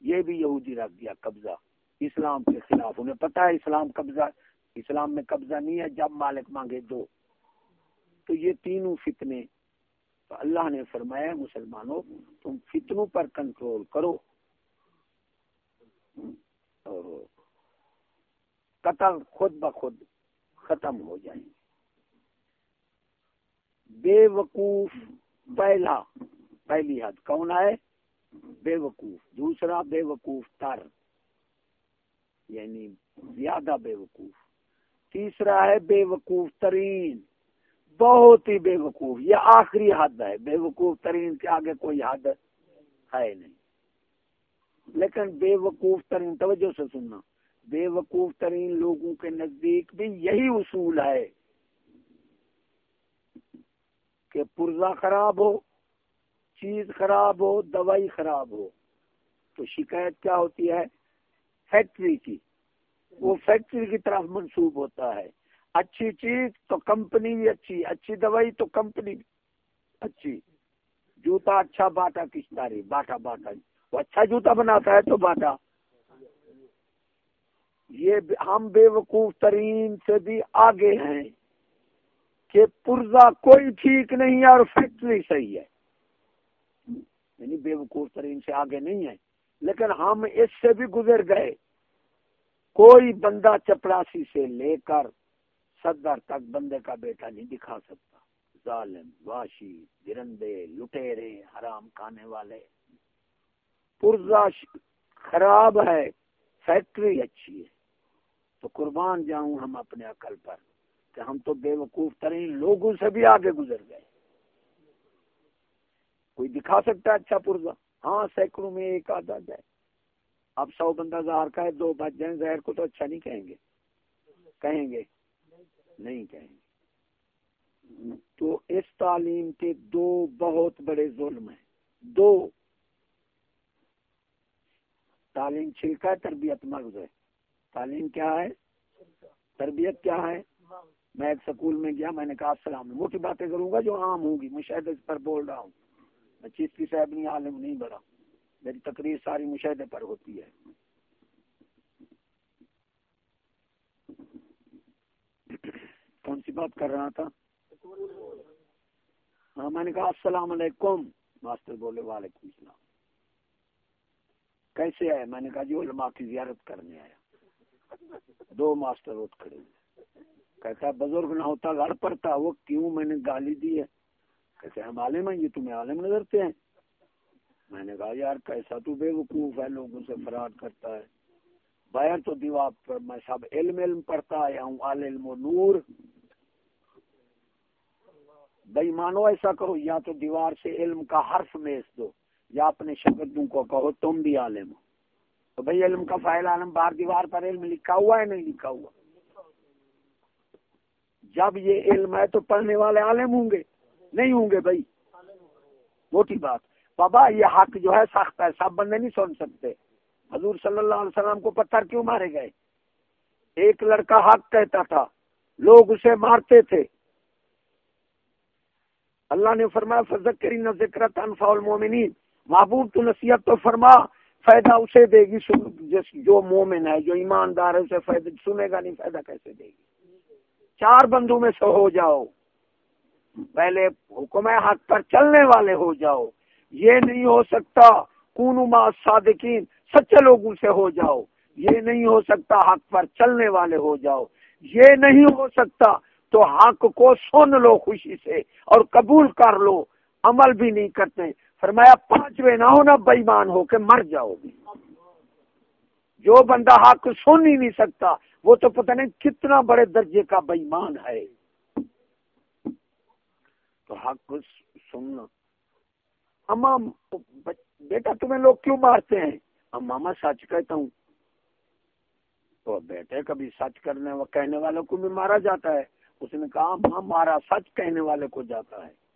یہ بھی یہودی رکھ دیا قبضہ۔ اسلام کے خلاف۔ انہیں پتا ہے اسلام قبضہ، اسلام میں قبضہ نہیں ہے، جب مالک مانگے دو۔ تو یہ تینوں فتنے۔ تو اللہ نے فرمایا، مسلمانوں، تم فتنوں پر کنٹرول کرو۔ اور قتل خود بخود ختم ہو جائیں۔ بے وقوف پہلا، پہلی حد کون آئے؟ بے وقوف۔ دوسرا، بے وقوف تر یعنی زیادہ بے وقوف۔ تیسرا ہے بے وقوف ترین۔ بہت ہی بے وقوف۔ یہ آخری حد ہے۔ بے وقوف ترین کے آگے کوئی حد ہے نہیں۔ لیکن بے وقوف ترین، توجہ سے سننا۔ بے وقوف ترین لوگوں کے نزدیک بھی یہی اصول ہے کہ پرزا خراب ہو، چیز خراب ہو، دوائی خراب ہو۔ تو شکایت کیا ہوتی ہے؟ فیکٹری کی۔ وہ فیکٹری کی طرف منسوب ہوتا ہے۔ اچھی چیز تو کمپنی بھی اچھی اچھی دوائی تو کمپنی بھی اچھی۔ جوتا اچھا باٹا کس تاری باٹا باٹا۔ وہ اچھا جوتا بناتا ہے تو باٹا۔ یہ ہم بے وقوف ترین سے بھی آگے ہیں کہ پرزا کوئی ٹھیک نہیں ہے اور فیکٹری صحیح ہے۔ یعنی بے وقوف ترین سے آگے نہیں ہے۔ لیکن ہم اس سے بھی گزر گئے۔ کوئی بندہ چپڑاسی سے لے کر صدر تک بندے کا بیٹا نہیں دکھا سکتا۔ ظالم واشی گرندے لٹیرے، حرام کھانے والے۔ پرزا خراب ہے، فیکٹری اچھی ہے۔ تو قربان جاؤں ہم اپنے عقل پر کہ ہم تو بے وقوف ترین لوگوں سے بھی آگے گزر گئے۔ کوئی دکھا سکتا ہے اچھا پرزا ہاں سینکڑوں میں ایک آدھا جائے۔ اب سو بندہ زہر کا ہے دو بچ جائیں، زہر کو تو اچھا نہیں کہیں گے۔ کہیں گے؟ نہیں کہیں گے۔ تو اس تعلیم کے دو بہت بڑے ظلم ہیں۔ دو۔ تعلیم چھلکا ہے، تربیت مغز ہے۔ تعلیم کیا ہے؟ تربیت کیا ہے؟ میں ایک سکول میں گیا، میں نے کہا السلام موٹی باتیں کروں گا جو عام ہوگی مشاہدے پر بول رہا ہوں۔ میں چیز کی صاحب نہیں، عالم نہیں بڑا میری تقریر ساری مشاہدے پر ہوتی ہے۔ کون سی بات کر رہا تھا؟ ہاں میں نے کہا السلام علیکم۔ ماسٹر بولے، وعلیکم السلام۔ کیسے آئے؟ میں نے کہا جی علماء کی زیارت کرنے آیا۔ دو ماسٹر اٹھ کھڑے کہتا بزرگ نہ ہوتا، گھر پڑتا وہ کیوں میں نے گالی دی ہے؟ کہتے ہم عالم ہیں، یہ تمہیں عالم نظرتے ہیں۔ میں نے کہا، یار، کیسا تو بے وقوف ہے، لوگوں سے فراڈ کرتا ہے۔ باہر تو دیوار پر میں سب علم علم پڑھتا آیا ہوں۔ عالم و نور۔ بھائی، مانو ایسا کرو یا تو دیوار سے علم کا حرف میس دو، یا اپنے شگردوں کو کہو، تم بھی عالم ہو۔ تو بھائی علم کا فائل عالم بار دیوار پر علم لکھا ہوا ہے، نہیں لکھا ہوا؟ جب یہ علم ہے تو پڑھنے والے عالم ہوں گے۔ نہیں ہوں گے بھائی۔ موٹی بات۔ بابا، یہ حق جو ہے، سخت ہے۔ سب بندے نہیں سن سکتے۔ حضور صلی اللہ علیہ وسلم کو پتھر کیوں مارے گئے؟ ایک لڑکا حق کہتا تھا۔ لوگ اسے مارتے تھے۔ اللہ نے فرمایا فضک کری نہ ذکر محبوب، تو نصیحت تو فرما۔ فائدہ اسے دے گی جس جو مومن ہے، جو ایماندار ہے، اسے فائدہ، سنے گا نہیں، فائدہ کیسے دے گی؟ چار بندوں میں سے ہو جاؤ، پہلے حکم حق پر چلنے والے ہو جاؤ۔ یہ نہیں ہو سکتا کون صادقین، سچے لوگوں سے ہو جاؤ۔ یہ نہیں ہو سکتا، حق پر چلنے والے ہو جاؤ۔ یہ نہیں ہو سکتا، تو حق کو سن لو خوشی سے اور قبول کر لو۔ عمل بھی نہیں کرتے۔ فرمایا پانچویں نہ ہونا بےمان ہو کے مر جاؤ گے۔ جو بندہ حق سن ہی نہیں سکتا، وہ تو پتہ نہیں کتنا بڑے درجے کا بےمان ہے۔ تو حق سننا اما، بیٹا، تمہیں لوگ کیوں مارتے ہیں؟ اما میں سچ کہتا ہوں۔ تو بیٹے کبھی سچ کرنے، کہنے والوں کو بھی مارا جاتا ہے۔ اس نے کہا، ماں، مارا، سچ کہنے والے کو جاتا ہے۔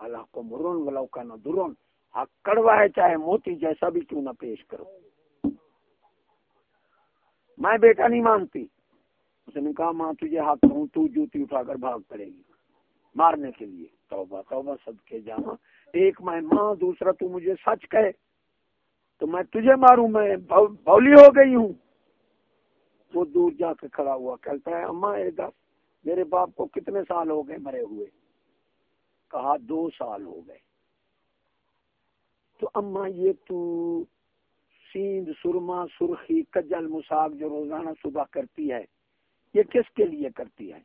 اللہ کو مرون ولو کا نہ درون۔ حق کڑوا ہے چاہے موتی جیسا بھی کیوں نہ پیش کرو۔ میں بیٹا نہیں مانتی۔ اس نے کہا، ماں، تجھے حق ہوں تو جوتی اٹھا کر بھاگ پڑے گی۔ مارنے کے لیے۔ توبہ توبہ سب کے جانا۔ ایک میں، ماں، دوسرا تو مجھے سچ کہے۔ تو میں تجھے ماروں، میں بولی ہو گئی ہوں۔ وہ دور جا کے کھڑا ہوا، کہتا ہے اما میرے باپ کو کتنے سال ہو گئے مرے ہوئے؟ کہا دو سال ہو گئے۔ تو اما یہ تو سیند، سرما، سرخی، کجل مساق جو روزانہ صبح کرتی ہے، یہ کس کے لیے کرتی ہے؟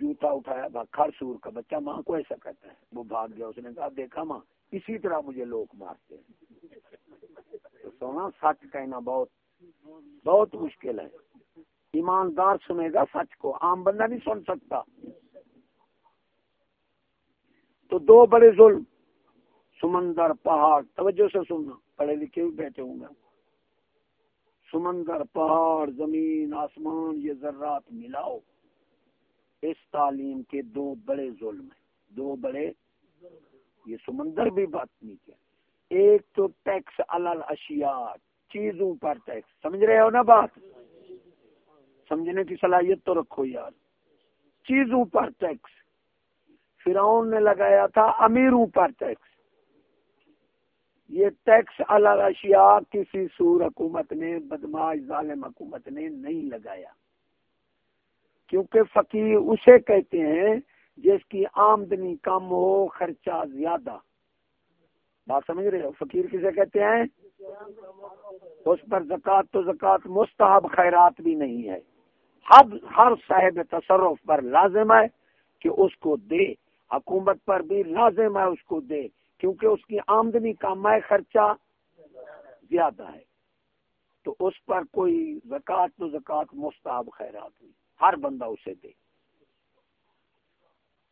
جوتا اٹھایا کھڑ سور کا بچہ ماں کو ایسا کہتا ہے۔ وہ بھاگ گیا، اس نے کہا، دیکھا ماں، اسی طرح مجھے لوگ مارتے ہیں۔ تو سونا، سچ کہنا بہت بہت مشکل ہے۔ ایماندار سنے گا سچ کو، عام بندہ نہیں سن سکتا۔ تو دو بڑے ظلم، سمندر، پہاڑ، توجہ سے سننا، پڑھے لکھے بھی بیٹھے ہوں گے سمندر، پہاڑ، زمین، آسمان، یہ ذرات ملاؤ۔ اس تعلیم کے دو بڑے ظلم ہیں۔ دو بڑے، یہ سمندر بھی بات نہیں کیا۔ ایک تو ٹیکس الل اشیاء چیزوں پر ٹیکس۔ سمجھ رہے ہو نا بات؟ سمجھنے کی صلاحیت تو رکھو یار۔ چیزوں پر ٹیکس۔ فرعون نے لگایا تھا امیروں پر ٹیکس۔ یہ ٹیکس الگ اشیاء کسی سور حکومت نے، بدماش ظالم حکومت نے نہیں لگایا۔ کیونکہ فقیر اسے کہتے ہیں جس کی آمدنی کم ہو، خرچہ زیادہ۔ بات سمجھ رہے ہو؟ فقیر کسے کہتے ہیں؟ اس پر زکات تو زکات مستحب خیرات بھی نہیں ہے۔ ہر صاحب تصرف پر لازم ہے کہ اس کو دے۔ حکومت پر بھی لازم ہے اس کو دے، کیونکہ اس کی آمدنی کم ہے خرچہ زیادہ ہے۔ تو اس پر کوئی زکات تو زکات مستحب خیرات ہوئی ہر بندہ اسے دے۔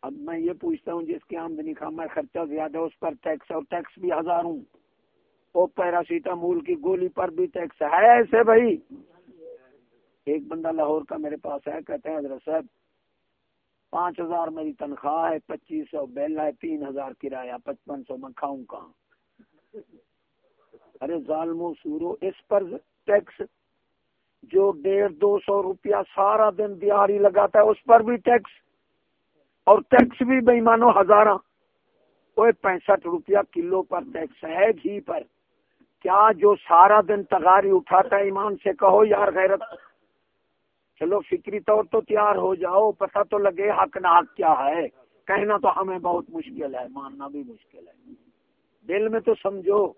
اب میں یہ پوچھتا ہوں، جس کی آمدنی کم ہے خرچہ زیادہ اس پر ٹیکس اور ٹیکس بھی ہزاروں۔ وہ پیراسیٹامول کی گولی پر بھی ٹیکس ہے۔ ایسے بھائی، ایک بندہ لاہور کا میرے پاس ہے کہتے ہیں حضرت صاحب پانچ ہزار میری تنخواہ ہے، پچیس سو بیل ہے، تین ہزار کرایہ، پچپن سو میں کھاؤں کہاں؟ ارے ظالم سورو، اس پر ٹیکس جو ڈیڑھ دو سو روپیہ سارا دن دیہڑی لگاتا ہے، اس پر بھی ٹیکس۔ اور ٹیکس بھی بے مانو ہزار پینسٹھ روپیہ کلو پر ٹیکس ہے، گھی پر۔ کیا جو سارا دن تغاری اٹھاتا ہے، ایمان سے کہو یار غیرت۔ چلو فکری طور تو تیار ہو جاؤ، پتہ تو لگے حق نہ حق کیا ہے۔ کہنا تو ہمیں بہت مشکل ہے، ماننا بھی مشکل ہے۔ دل میں تو سمجھو،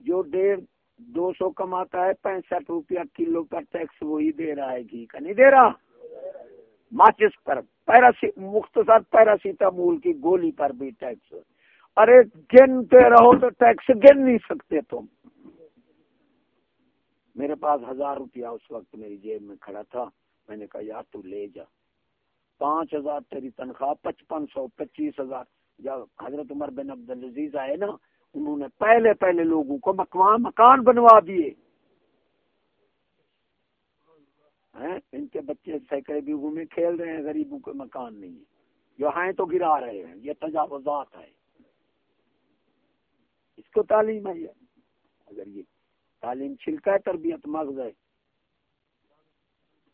جو ڈیڑھ دو سو کماتا ہے، پینسٹھ روپیہ کلو پر ٹیکس وہی دے رہا ہے، گھی کا نہیں دے رہا۔ ماچس پر پیراسی مختصر پیراسیٹامول کی گولی پر بھی ٹیکس۔ ارے گنتے رہو تو ٹیکس گن نہیں سکتے تم۔ میرے پاس ہزار روپیہ اس وقت میری جیب میں کھڑا تھا۔ میں نے کہا، یار، تو لے جا۔ پانچ ہزار تیری تنخواہ، پچپن سو، پچیس ہزار۔ جب حضرت عمر بن عبد العزیز آئے نا، انہوں نے پہلے پہلے لوگوں کو مکان مکان بنوا دیے۔ ان کے بچے سیکڑے بیگوں میں کھیل رہے ہیں، غریبوں کے مکان نہیں جو ہیں تو گرا رہے ہیں، یہ تجاوزات ہے اس کو تعلیم ہے اگر یہ تعلیم چھلکا ہے، تربیت مغز ہے۔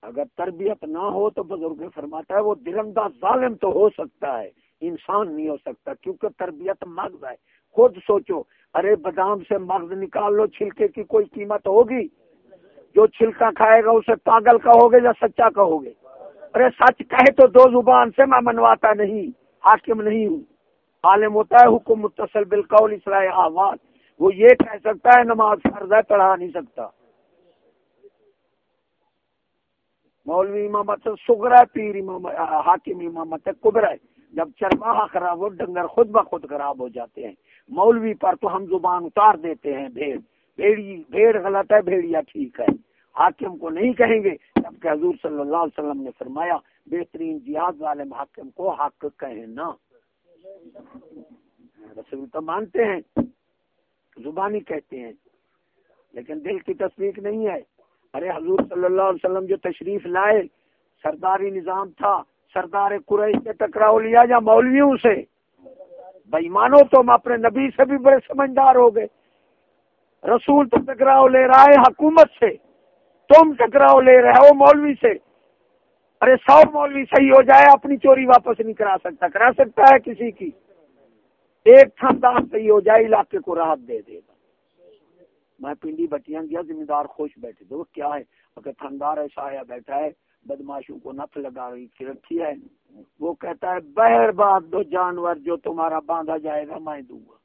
اگر تربیت نہ ہو تو بزرگ فرماتا ہے، وہ درندہ ظالم تو ہو سکتا ہے، انسان نہیں ہو سکتا، کیونکہ تربیت مغز ہے۔ خود سوچو، ارے بادام سے مغز نکال لو، چھلکے کی کوئی قیمت ہوگی؟ جو چھلکا کھائے گا، اسے پاگل کہو گے یا سچا کہو گے؟ ارے سچ کہے تو دو زبان سے میں منواتا نہیں، حاکم نہیں ہوں۔ عالم ہوتا ہے، حکم متصل بالقول، اسرائے آواز۔ وہ یہ کہہ سکتا ہے نماز فرض ہے، پڑھا نہیں سکتا۔ مولوی امامت سگر پیر امام، حاکم امامت کبر ہے۔ جب چرما خراب ہو، ڈنگر خود بخود خراب ہو جاتے ہیں۔ مولوی پر تو ہم زبان اتار دیتے ہیں، بھیڑ۔ بھیڑی، بھیڑ غلط ہے، بھیڑیا ٹھیک ہے۔ حاکم کو نہیں کہیں گے، جبکہ حضور صلی اللہ علیہ وسلم نے فرمایا، بہترین جہاد والے حاکم کو حق کہیں نا رسول تو مانتے ہیں۔ زبانی کہتے ہیں۔ لیکن دل کی تصدیق نہیں ہے۔ ارے حضور صلی اللہ علیہ وسلم جو تشریف لائے، سرداری نظام تھا، سردار قریش سے ٹکراؤ لیا یا مولویوں سے؟ بھائی مانو تم اپنے نبی سے بھی بڑے سمجھدار ہو گئے۔ رسول تو ٹکراؤ لے رہا ہے حکومت سے۔ تم ٹکراؤ لے رہے ہو مولوی سے۔ ارے سو مولوی صحیح ہو جائے، اپنی چوری واپس نہیں کرا سکتا۔ کرا سکتا ہے کسی کی۔ ایک خاندان صحیح ہو جائے، علاقے کو راحت دے دے گا۔ میں پنڈی بٹیاں گیا ذمہ دار خوش بیٹھے۔ دو کیا ہے، اگر تھندار ایسا آیا بیٹھا ہے بدماشوں کو نف لگا رہی رکھی ہے۔ وہ کہتا ہے، بہر بات دو جانور، جو تمہارا باندھا جائے گا، میں دوں گا۔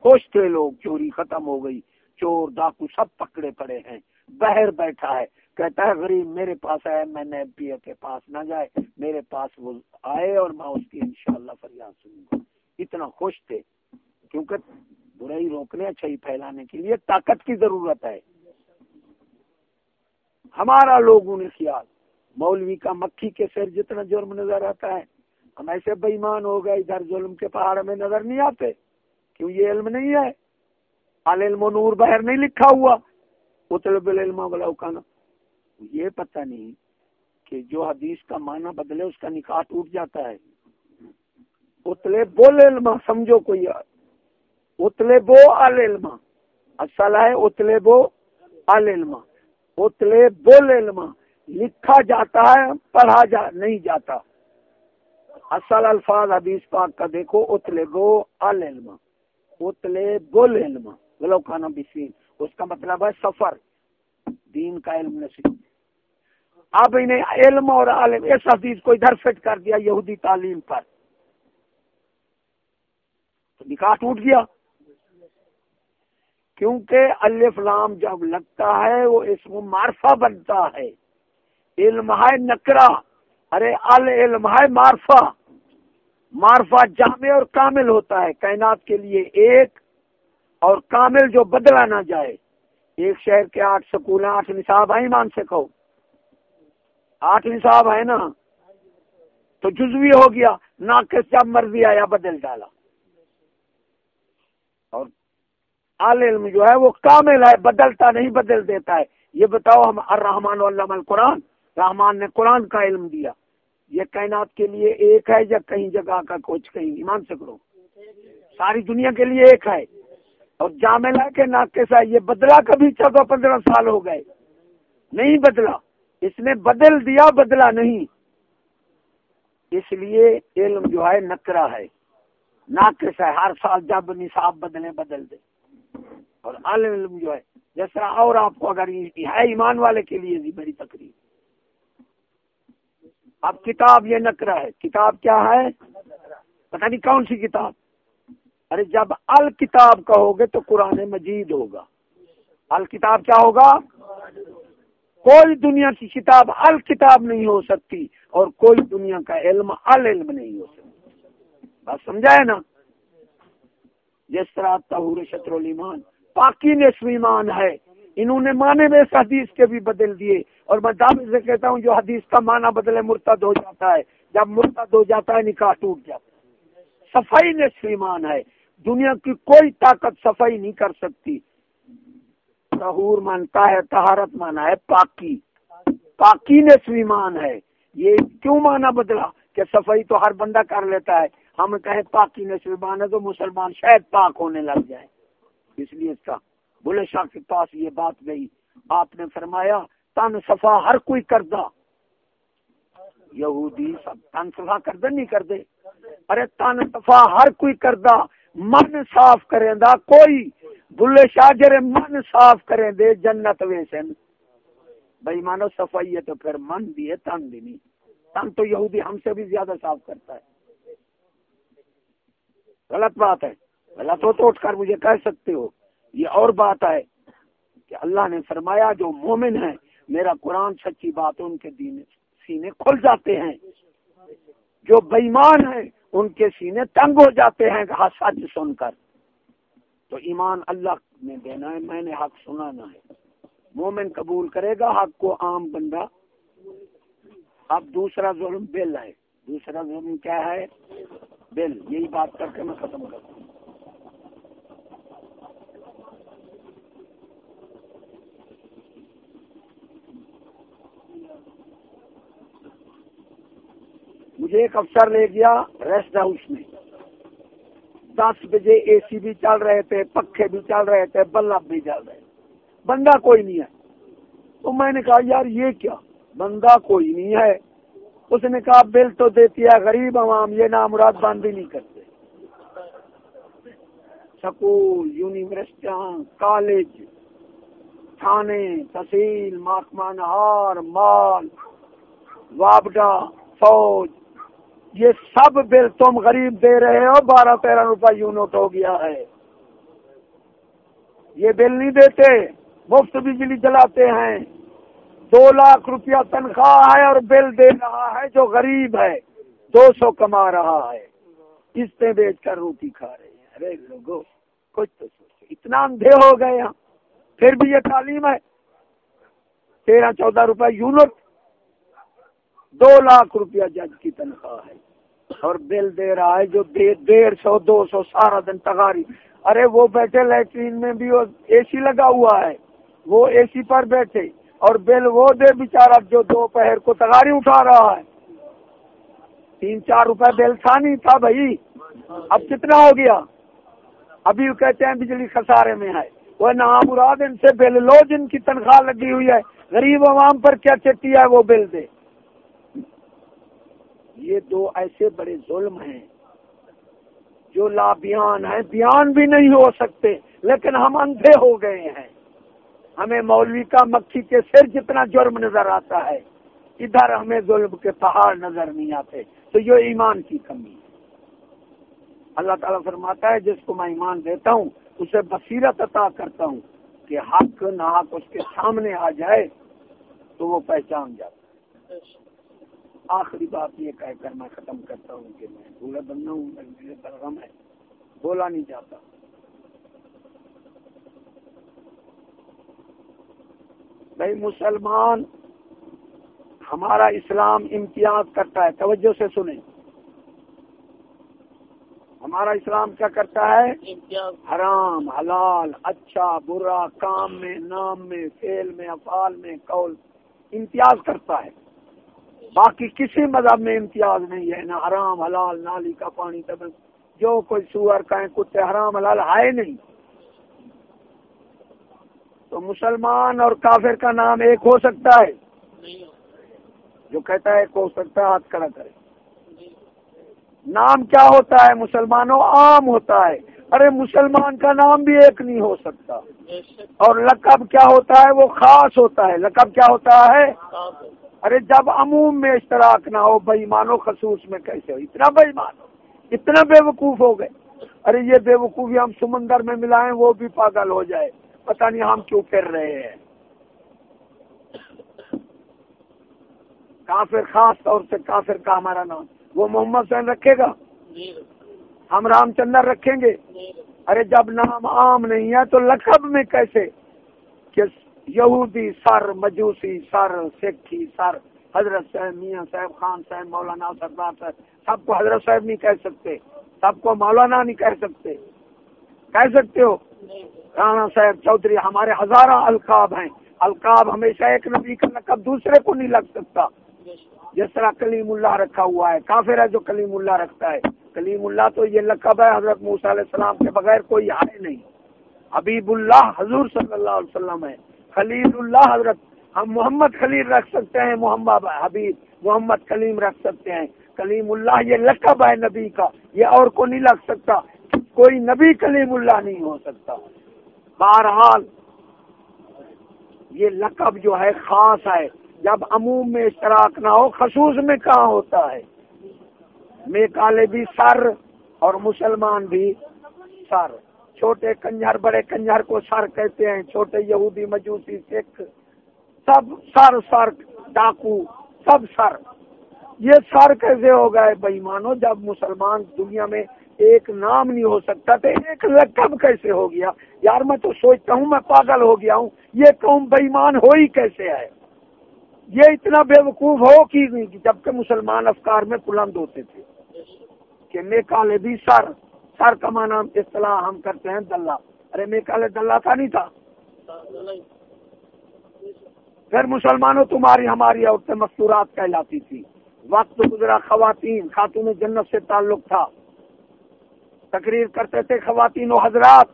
خوش تھے لوگ، چوری ختم ہو گئی۔ چور، ڈاکو سب پکڑے پڑے ہیں۔ بہر بیٹھا ہے۔ کہتا ہے، غریب میرے پاس آئے میں نے پی کے پاس نہ جائے۔ میرے پاس وہ آئے اور میں اس کی انشاءاللہ فریاد سنوں گا۔ اتنا خوش تھے، کیونکہ برائی روکنے اچھائی پھیلانے کے لیے طاقت کی ضرورت ہے۔ ہمارا لوگوں نے خیال، مولوی کا مکھی کے سر جتنا جرم نظر آتا ہے، ہم ایسے بےمان ہو گئے، ادھر ظلم کے پہاڑ میں نظر نہیں آتے۔ کیوں یہ علم نہیں ہے؟ علم و نور بہر نہیں لکھا ہوا۔ اتل العلم والا یہ پتہ نہیں کہ جو حدیث کا معنی بدلے، اس کا نکاح ٹوٹ جاتا ہے۔ اتلے بول علما سمجھو کوئی اتلے بو علما اصل ہے اتلے بو علم اتلے بول علم لکھا جاتا ہے، پڑھا جا، نہیں جاتا۔ اصل الفاظ حدیث پاک کا دیکھو، اتلے بو علم اتلے بول علم ولو کھانا بسین۔ اس کا مطلب ہے سفر۔ دین کا علم نصیب۔ اب انہیں علم اور عالم، اس حدیث کو ادھر فٹ کر دیا، یہودی تعلیم پر۔ تو نکاح ٹوٹ گیا۔ کیونکہ الف لام جب لگتا ہے، وہ اس کو مارفا بنتا ہے۔ علم ہے نکرا ارے، العلم ہے مارفا مارفا جامع اور کامل ہوتا ہے۔ کائنات کے لیے ایک اور کامل جو بدلا نہ جائے۔ ایک شہر کے آٹھ سکول آٹھ نصاب ہیں مان سے کہو۔ آٹھ نصاب ہے نا؟ تو جزوی ہو گیا۔ نہ کس جب مرضی آیا، بدل ڈالا۔ اور عال علم جو ہے وہ کامل ہے، بدلتا نہیں، بدل دیتا ہے۔ یہ بتاؤ ہم الرحمان علام القرآن۔ رحمان نے قرآن کا علم دیا۔ یہ کائنات کے لیے ایک ہے یا کہیں جگہ کا کچھ کہیں؟ ایمان سے کرو۔ ساری دنیا کے لیے ایک ہے۔ اور جامع ہے کہ نہ کیسا یہ بدلا کبھی چودہ پندرہ سال ہو گئے۔ نہیں بدلا۔ اس نے بدل دیا، بدلا نہیں۔ اس لیے علم جو ہے نکرا ہے۔ ناقص ہے ہر سال جب نصاب بدلے، بدل دے۔ اور علم جو ہے جیسا اور آپ کو اگر ہے، ایمان والے کے لیے بھی میری تقریب اب کتاب یہ نکرا ہے۔ کتاب کیا ہے؟ پتہ نہیں کون سی کتاب۔ ارے، جب الکتاب کہو گے تو قرآن مجید ہوگا۔ الکتاب کیا ہوگا؟ کوئی دنیا کی کتاب الکتاب نہیں ہو سکتی اور کوئی دنیا کا علم العلم نہیں ہو سکتا۔ بات سمجھائے نا؟ جس طرح تہور شطر المان پاکی ایمان ہے۔ انہوں نے مانے میں اس حدیث کے بھی بدل دیے۔ اور میں دعوے سے کہتا ہوں، جو حدیث کا معنی بدلے، مرتد ہو جاتا ہے۔ جب مرتد ہو جاتا ہے، نکاح ٹوٹ جاتا ہے۔ صفائی نصف ایمان ہے۔ دنیا کی کوئی طاقت صفائی نہیں کر سکتی۔ تہور مانتا ہے تہارت مانا ہے، پاکی۔ پاکی نے سویمان ہے۔ یہ کیوں مانا بدلا؟ کہ صفائی تو ہر بندہ کر لیتا ہے۔ ہم کہیں پاکی نے ہے تو مسلمان شاید پاک ہونے لگ جائے اس لیے اس کا بولے شاہ کے پاس یہ بات گئی۔ آپ نے فرمایا، تن صفا ہر کوئی کردہ۔ یہودی سب تن صفا کردہ نہیں کر دے ارے، تن صفا ہر کوئی کردہ۔ من صاف کریں دا کوئی۔ بلے شاہ جرے من صاف کریں دے، جنت ویسن بھائی، مانو صفائی ہے تو پھر من بھی ہے، تن بھی نہیں۔ تن تو یہودی ہم سے بھی زیادہ صاف کرتا ہے۔ غلط بات ہے۔ غلط ہو تو اٹھ کر مجھے کہہ سکتے ہو۔ یہ اور بات ہے کہ اللہ نے فرمایا، جو مومن ہے میرا قرآن سچی بات ان کے دین سینے کھل جاتے ہیں۔ جو بےمان ہیں، ان کے سینے تنگ ہو جاتے ہیں سچ سن کر۔ تو ایمان اللہ نے دینا ہے، میں نے حق سنانا ہے۔ مومن قبول کرے گا، حق کو عام بندہ۔ اب دوسرا ظلم بل ہے دوسرا ظلم کیا ہے؟ بل یہی بات کر کے میں ختم کرتا ہوں۔ مجھے ایک افسر لے گیا ریسٹ ہاؤس میں۔ دس بجے اے سی بھی چل رہے تھے، پکھے بھی چل رہے تھے، بلب بھی چل رہے بندہ کوئی نہیں ہے۔ تو میں نے کہا، یار یہ کیا؟ بندہ کوئی نہیں ہے۔ اس نے کہا بل تو دیتی ہے، غریب عوام، یہ نام مراد بند نہیں کرتے۔ سکول، یونیورسٹیاں، کالج، تھانے، تحصیل محکمہ نہار مال وابڈا فوج، یہ سب بل تم غریب دے رہے ہو، بارہ تیرہ روپے یونٹ ہو گیا ہے۔ یہ بل نہیں دیتے، مفت بجلی جلاتے ہیں۔ دو لاکھ روپیہ تنخواہ ہے اور بل دے رہا ہے جو غریب ہے، دو سو کما رہا ہے۔ قسطیں بیچ کر روٹی کھا رہے ہیں۔ ارے لوگوں کچھ تو سوچو۔ اتنا اندھے ہو گئے ہم۔ پھر بھی یہ تعلیم ہے۔ تیرہ چودہ روپے یونٹ۔ دو لاکھ روپیہ جج کی تنخواہ ہے۔ اور بل دے رہا ہے جو ڈیڑھ سو، دو سو، سارا دن تغاری۔ ارے وہ بیٹھے لیٹرین میں بھی اے سی لگا ہوا ہے۔ وہ اے سی پر بیٹھے۔ اور بل وہ دے بیچارہ جو دوپہر کو تغاری اٹھا رہا ہے۔ تین چار روپے بل تھا نہیں تھا بھائی۔ اب کتنا ہو گیا؟ ابھی کہتے ہیں بجلی خسارے میں ہے۔ وہ نہ ہاں مراد ان سے بل لو جن کی تنخواہ لگی ہوئی ہے۔ غریب عوام پر کیا چٹی ہے وہ بل دے۔ یہ دو ایسے بڑے ظلم ہیں۔ جو لا بیان ہیں، بیان بھی نہیں ہو سکتے، لیکن ہم اندھے ہو گئے ہیں۔ ہمیں مولوی کا مکھی کے سر جتنا جرم نظر آتا ہے، ادھر ہمیں ظلم کے پہاڑ نظر نہیں آتے۔ تو یہ ایمان کی کمی ہے۔ اللہ تعالیٰ فرماتا ہے، جس کو میں ایمان دیتا ہوں، اسے بصیرت عطا کرتا ہوں کہ حق نہ حق اس کے سامنے آ جائے تو وہ پہچان جاتا ہے۔ آخری بات یہ کہہ کر میں ختم کرتا ہوں کہ میں بوڑھا بننا ہوں میرے بلغم ہے، بولا نہیں جاتا۔ بھائی مسلمان ہمارا اسلام امتیاز کرتا ہے توجہ سے سنیں۔ ہمارا اسلام کیا کرتا ہے؟ حرام حلال اچھا برا کام میں نام میں فیل میں افعال میں قول۔ امتیاز کرتا ہے۔ باقی کسی مذہب میں امتیاز نہیں ہے نہ حرام حلال نالی کا پانی تب جو کوئی سور کا کتے حرام حلال ہے نہیں۔ تو مسلمان اور کافر کا نام ایک ہو سکتا ہے؟ جو کہتا ہے ایک ہو سکتا ہے ہاتھ کھڑا کرے۔ نام کیا ہوتا ہے؟ مسلمانوں عام ہوتا ہے۔ ارے مسلمان کا نام بھی ایک نہیں ہو سکتا۔ اور لقب کیا ہوتا ہے؟ وہ خاص ہوتا ہے۔ لقب کیا ہوتا ہے؟ ارے جب عموم میں اشتراک نہ ہو بے مانو خصوص میں کیسے ہو؟ اتنا بے مانو اتنا بے وقوف ہو گئے۔ ارے یہ بے وقوفی ہم سمندر میں ملائیں وہ بھی پاگل ہو جائے۔ پتہ نہیں ہم کیوں پھر رہے ہیں۔ کافر خاص طور سے کافر کا ہمارا نام۔ وہ محمد سین رکھے گا؟ ہم رام چندر رکھیں گے؟ ارے جب نام عام نہیں ہے تو لقب میں کیسے؟ کہ یہودی سر مجوسی سر سکھی سر حضرت صاحب میاں صاحب خان صاحب مولانا سردار صاحب سب کو حضرت صاحب نہیں کہہ سکتے سب کو مولانا نہیں کہہ سکتے۔ کہہ سکتے ہو؟ رانا صاحب چودھری، ہمارے ہزارہ القاب ہیں۔ القاب ہمیشہ ایک نبی کا لقب دوسرے کو نہیں لگ سکتا۔ جس طرح کلیم اللہ رکھا ہوا ہے، کافر ہے جو کلیم اللہ رکھتا ہے۔ کلیم اللہ تو یہ لقب ہے حضرت موسیٰ علیہ السلام کے بغیر کوئی ہے نہیں۔ حبیب اللہ حضور صلی اللہ علیہ وسلم ہے خلیل اللہ حضرت، ہم محمد خلیل رکھ سکتے ہیں، محمد حبیب محمد کلیم رکھ سکتے ہیں۔ کلیم اللہ یہ لقب ہے نبی کا، یہ اور کو نہیں لگ سکتا۔ کوئی نبی کلیم اللہ نہیں ہو سکتا۔ بہرحال، یہ لقب جو ہے خاص ہے۔ جب عموم میں اشتراک نہ ہو، خصوص میں کہاں ہوتا ہے؟ میں کالے بھی سر اور مسلمان بھی سر۔ چھوٹے کنجر، بڑے کنجر کو سر کہتے ہیں۔ چھوٹے یہودی، مجوسی، سکھ، سب سر سر، ڈاکو، سب سر۔ یہ سر کیسے ہو گئے؟ بھائی جب مسلمان دنیا میں ایک نام نہیں ہو سکتا تو ایک لقب کیسے ہو گیا؟ یار میں تو سوچتا ہوں میں پاگل ہو گیا ہوں۔ یہ قوم بےمان ہو ہی کیسے ہے؟ یہ اتنا بے وقوف ہو کہ جبکہ مسلمان افکار میں بلند ہوتے تھے۔ کہ میں کالے بھی سر سر کا مانا اصطلاح ہم کرتے ہیں دلہ۔ ارے میں کالے دلہ کا نہیں تھا؟ پھر مسلمانوں تمہاری ہماری عورتیں مستورات کہلاتی تھی۔ وقت گزرا، خواتین، خاتون جنت سے تعلق تھا۔ تقریر کرتے تھے خواتین و حضرات،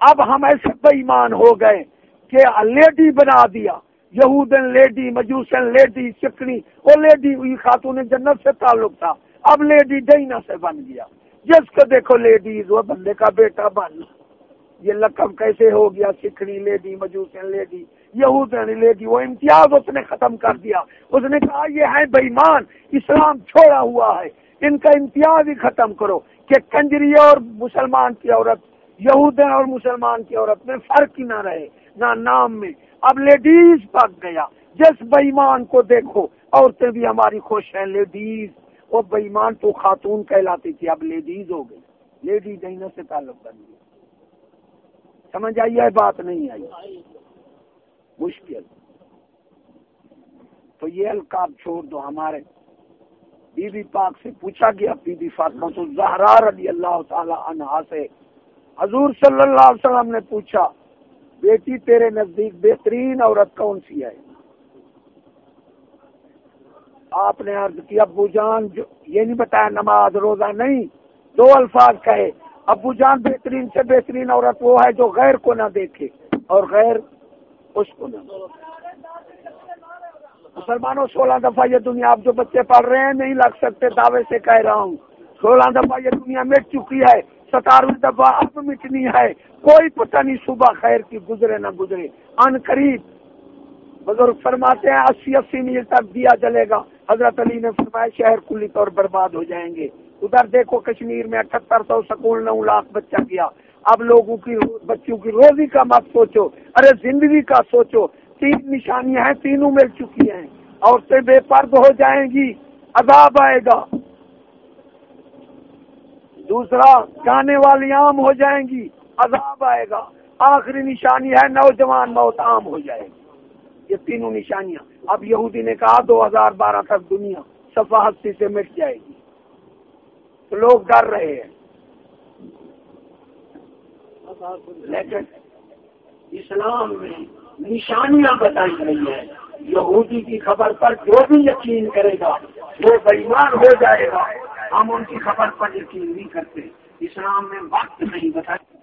اب ہم ایسے بے ایمان ہو گئے کہ لیڈی بنا دیا۔ یہودن لیڈی، مجوسن لیڈی چکنی وہ لیڈی ہوئی خاتون جنت سے تعلق تھا۔ اب لیڈی ڈینا سے بن گیا۔ جس کو دیکھو لیڈیز وہ بندے کا بیٹا بن۔ یہ لقب کیسے ہو گیا؟ سکھنی لیڈی، مجوسن لیڈی۔ یہودن لیڈی، وہ امتیاز اس نے ختم کر دیا۔ اس نے کہا یہ ہے بےمان اسلام چھوڑا ہوا ہے۔ ان کا امتیاز ہی ختم کرو۔ کہ کنجری اور مسلمان کی عورت، یہودن اور مسلمان کی عورت میں فرق ہی نہ رہے، نہ نام میں۔ اب لیڈیز پک گیا۔ جس بےمان کو دیکھو، عورتیں بھی ہماری خوش ہیں، لیڈیز۔ وہ بےمان تو خاتون کہلاتی تھی، اب لیڈیز ہو گئی۔ لیڈیز ڈائنر سے تعلق بن گیا سمجھ آئی ہے؟ بات نہیں آئی۔ مشکل۔ تو یہ القاب چھوڑ دو ہمارے۔ بی بی پاک سے پوچھا گیا، بی بی فاطمہ تو زہرا رضی اللہ تعالی عنہا سے، حضور صلی اللہ علیہ وسلم نے پوچھا، بیٹی تیرے نزدیک بہترین عورت کون سی ہے؟ آپ نے عرض کیا، ابو جان جو، یہ نہیں بتایا نماز، روزہ نہیں، دو الفاظ کہے، ابو جان بہترین سے بہترین عورت وہ ہے جو غیر کو نہ دیکھے اور غیر اس کو نہ مسلمانوں، سولہ دفعہ یہ دنیا، آپ جو بچے پڑھ رہے ہیں، نہیں لگ سکتے، دعوے سے کہہ رہا ہوں۔ سولہ دفعہ یہ دنیا مٹ چکی ہے، ستارویں دفعہ اب مٹنی ہے۔ کوئی پتہ نہیں صبح خیر کی گزرے نہ گزرے۔ ان قریب۔ بزرگ فرماتے ہیں، اسی اسی میل تک دیا جلے گا۔ حضرت علی نے فرمایا، شہر کلی طور برباد ہو جائیں گے۔ ادھر دیکھو کشمیر میں اٹھہتر سو سکول، نو لاکھ بچہ کیا اب لوگوں کی بچوں کی روزی کا مت سوچو۔ ارے زندگی کا سوچو۔ تین نشانیاں ہیں، تینوں مل چکی ہیں۔ عورتیں بے پرد ہو جائیں گی، عذاب آئے گا۔ دوسرا گانے والی عام ہو جائیں گی، عذاب آئے گا۔ آخری نشانی ہے، نوجوان موت عام ہو جائے گی۔ یہ تینوں نشانیاں۔ اب یہودی نے کہا، دو ہزار بارہ تک دنیا صفحتی سے مٹ جائے گی۔ تو لوگ ڈر رہے ہیں۔ لیکن اسلام میں نشانیاں بتائی گئی ہیں۔ یہودی کی خبر پر جو بھی یقین کرے گا وہ بےمان ہو جائے گا، ہم ان کی خبر پر یقین نہیں کرتے۔ اسلام میں وقت نہیں بتایا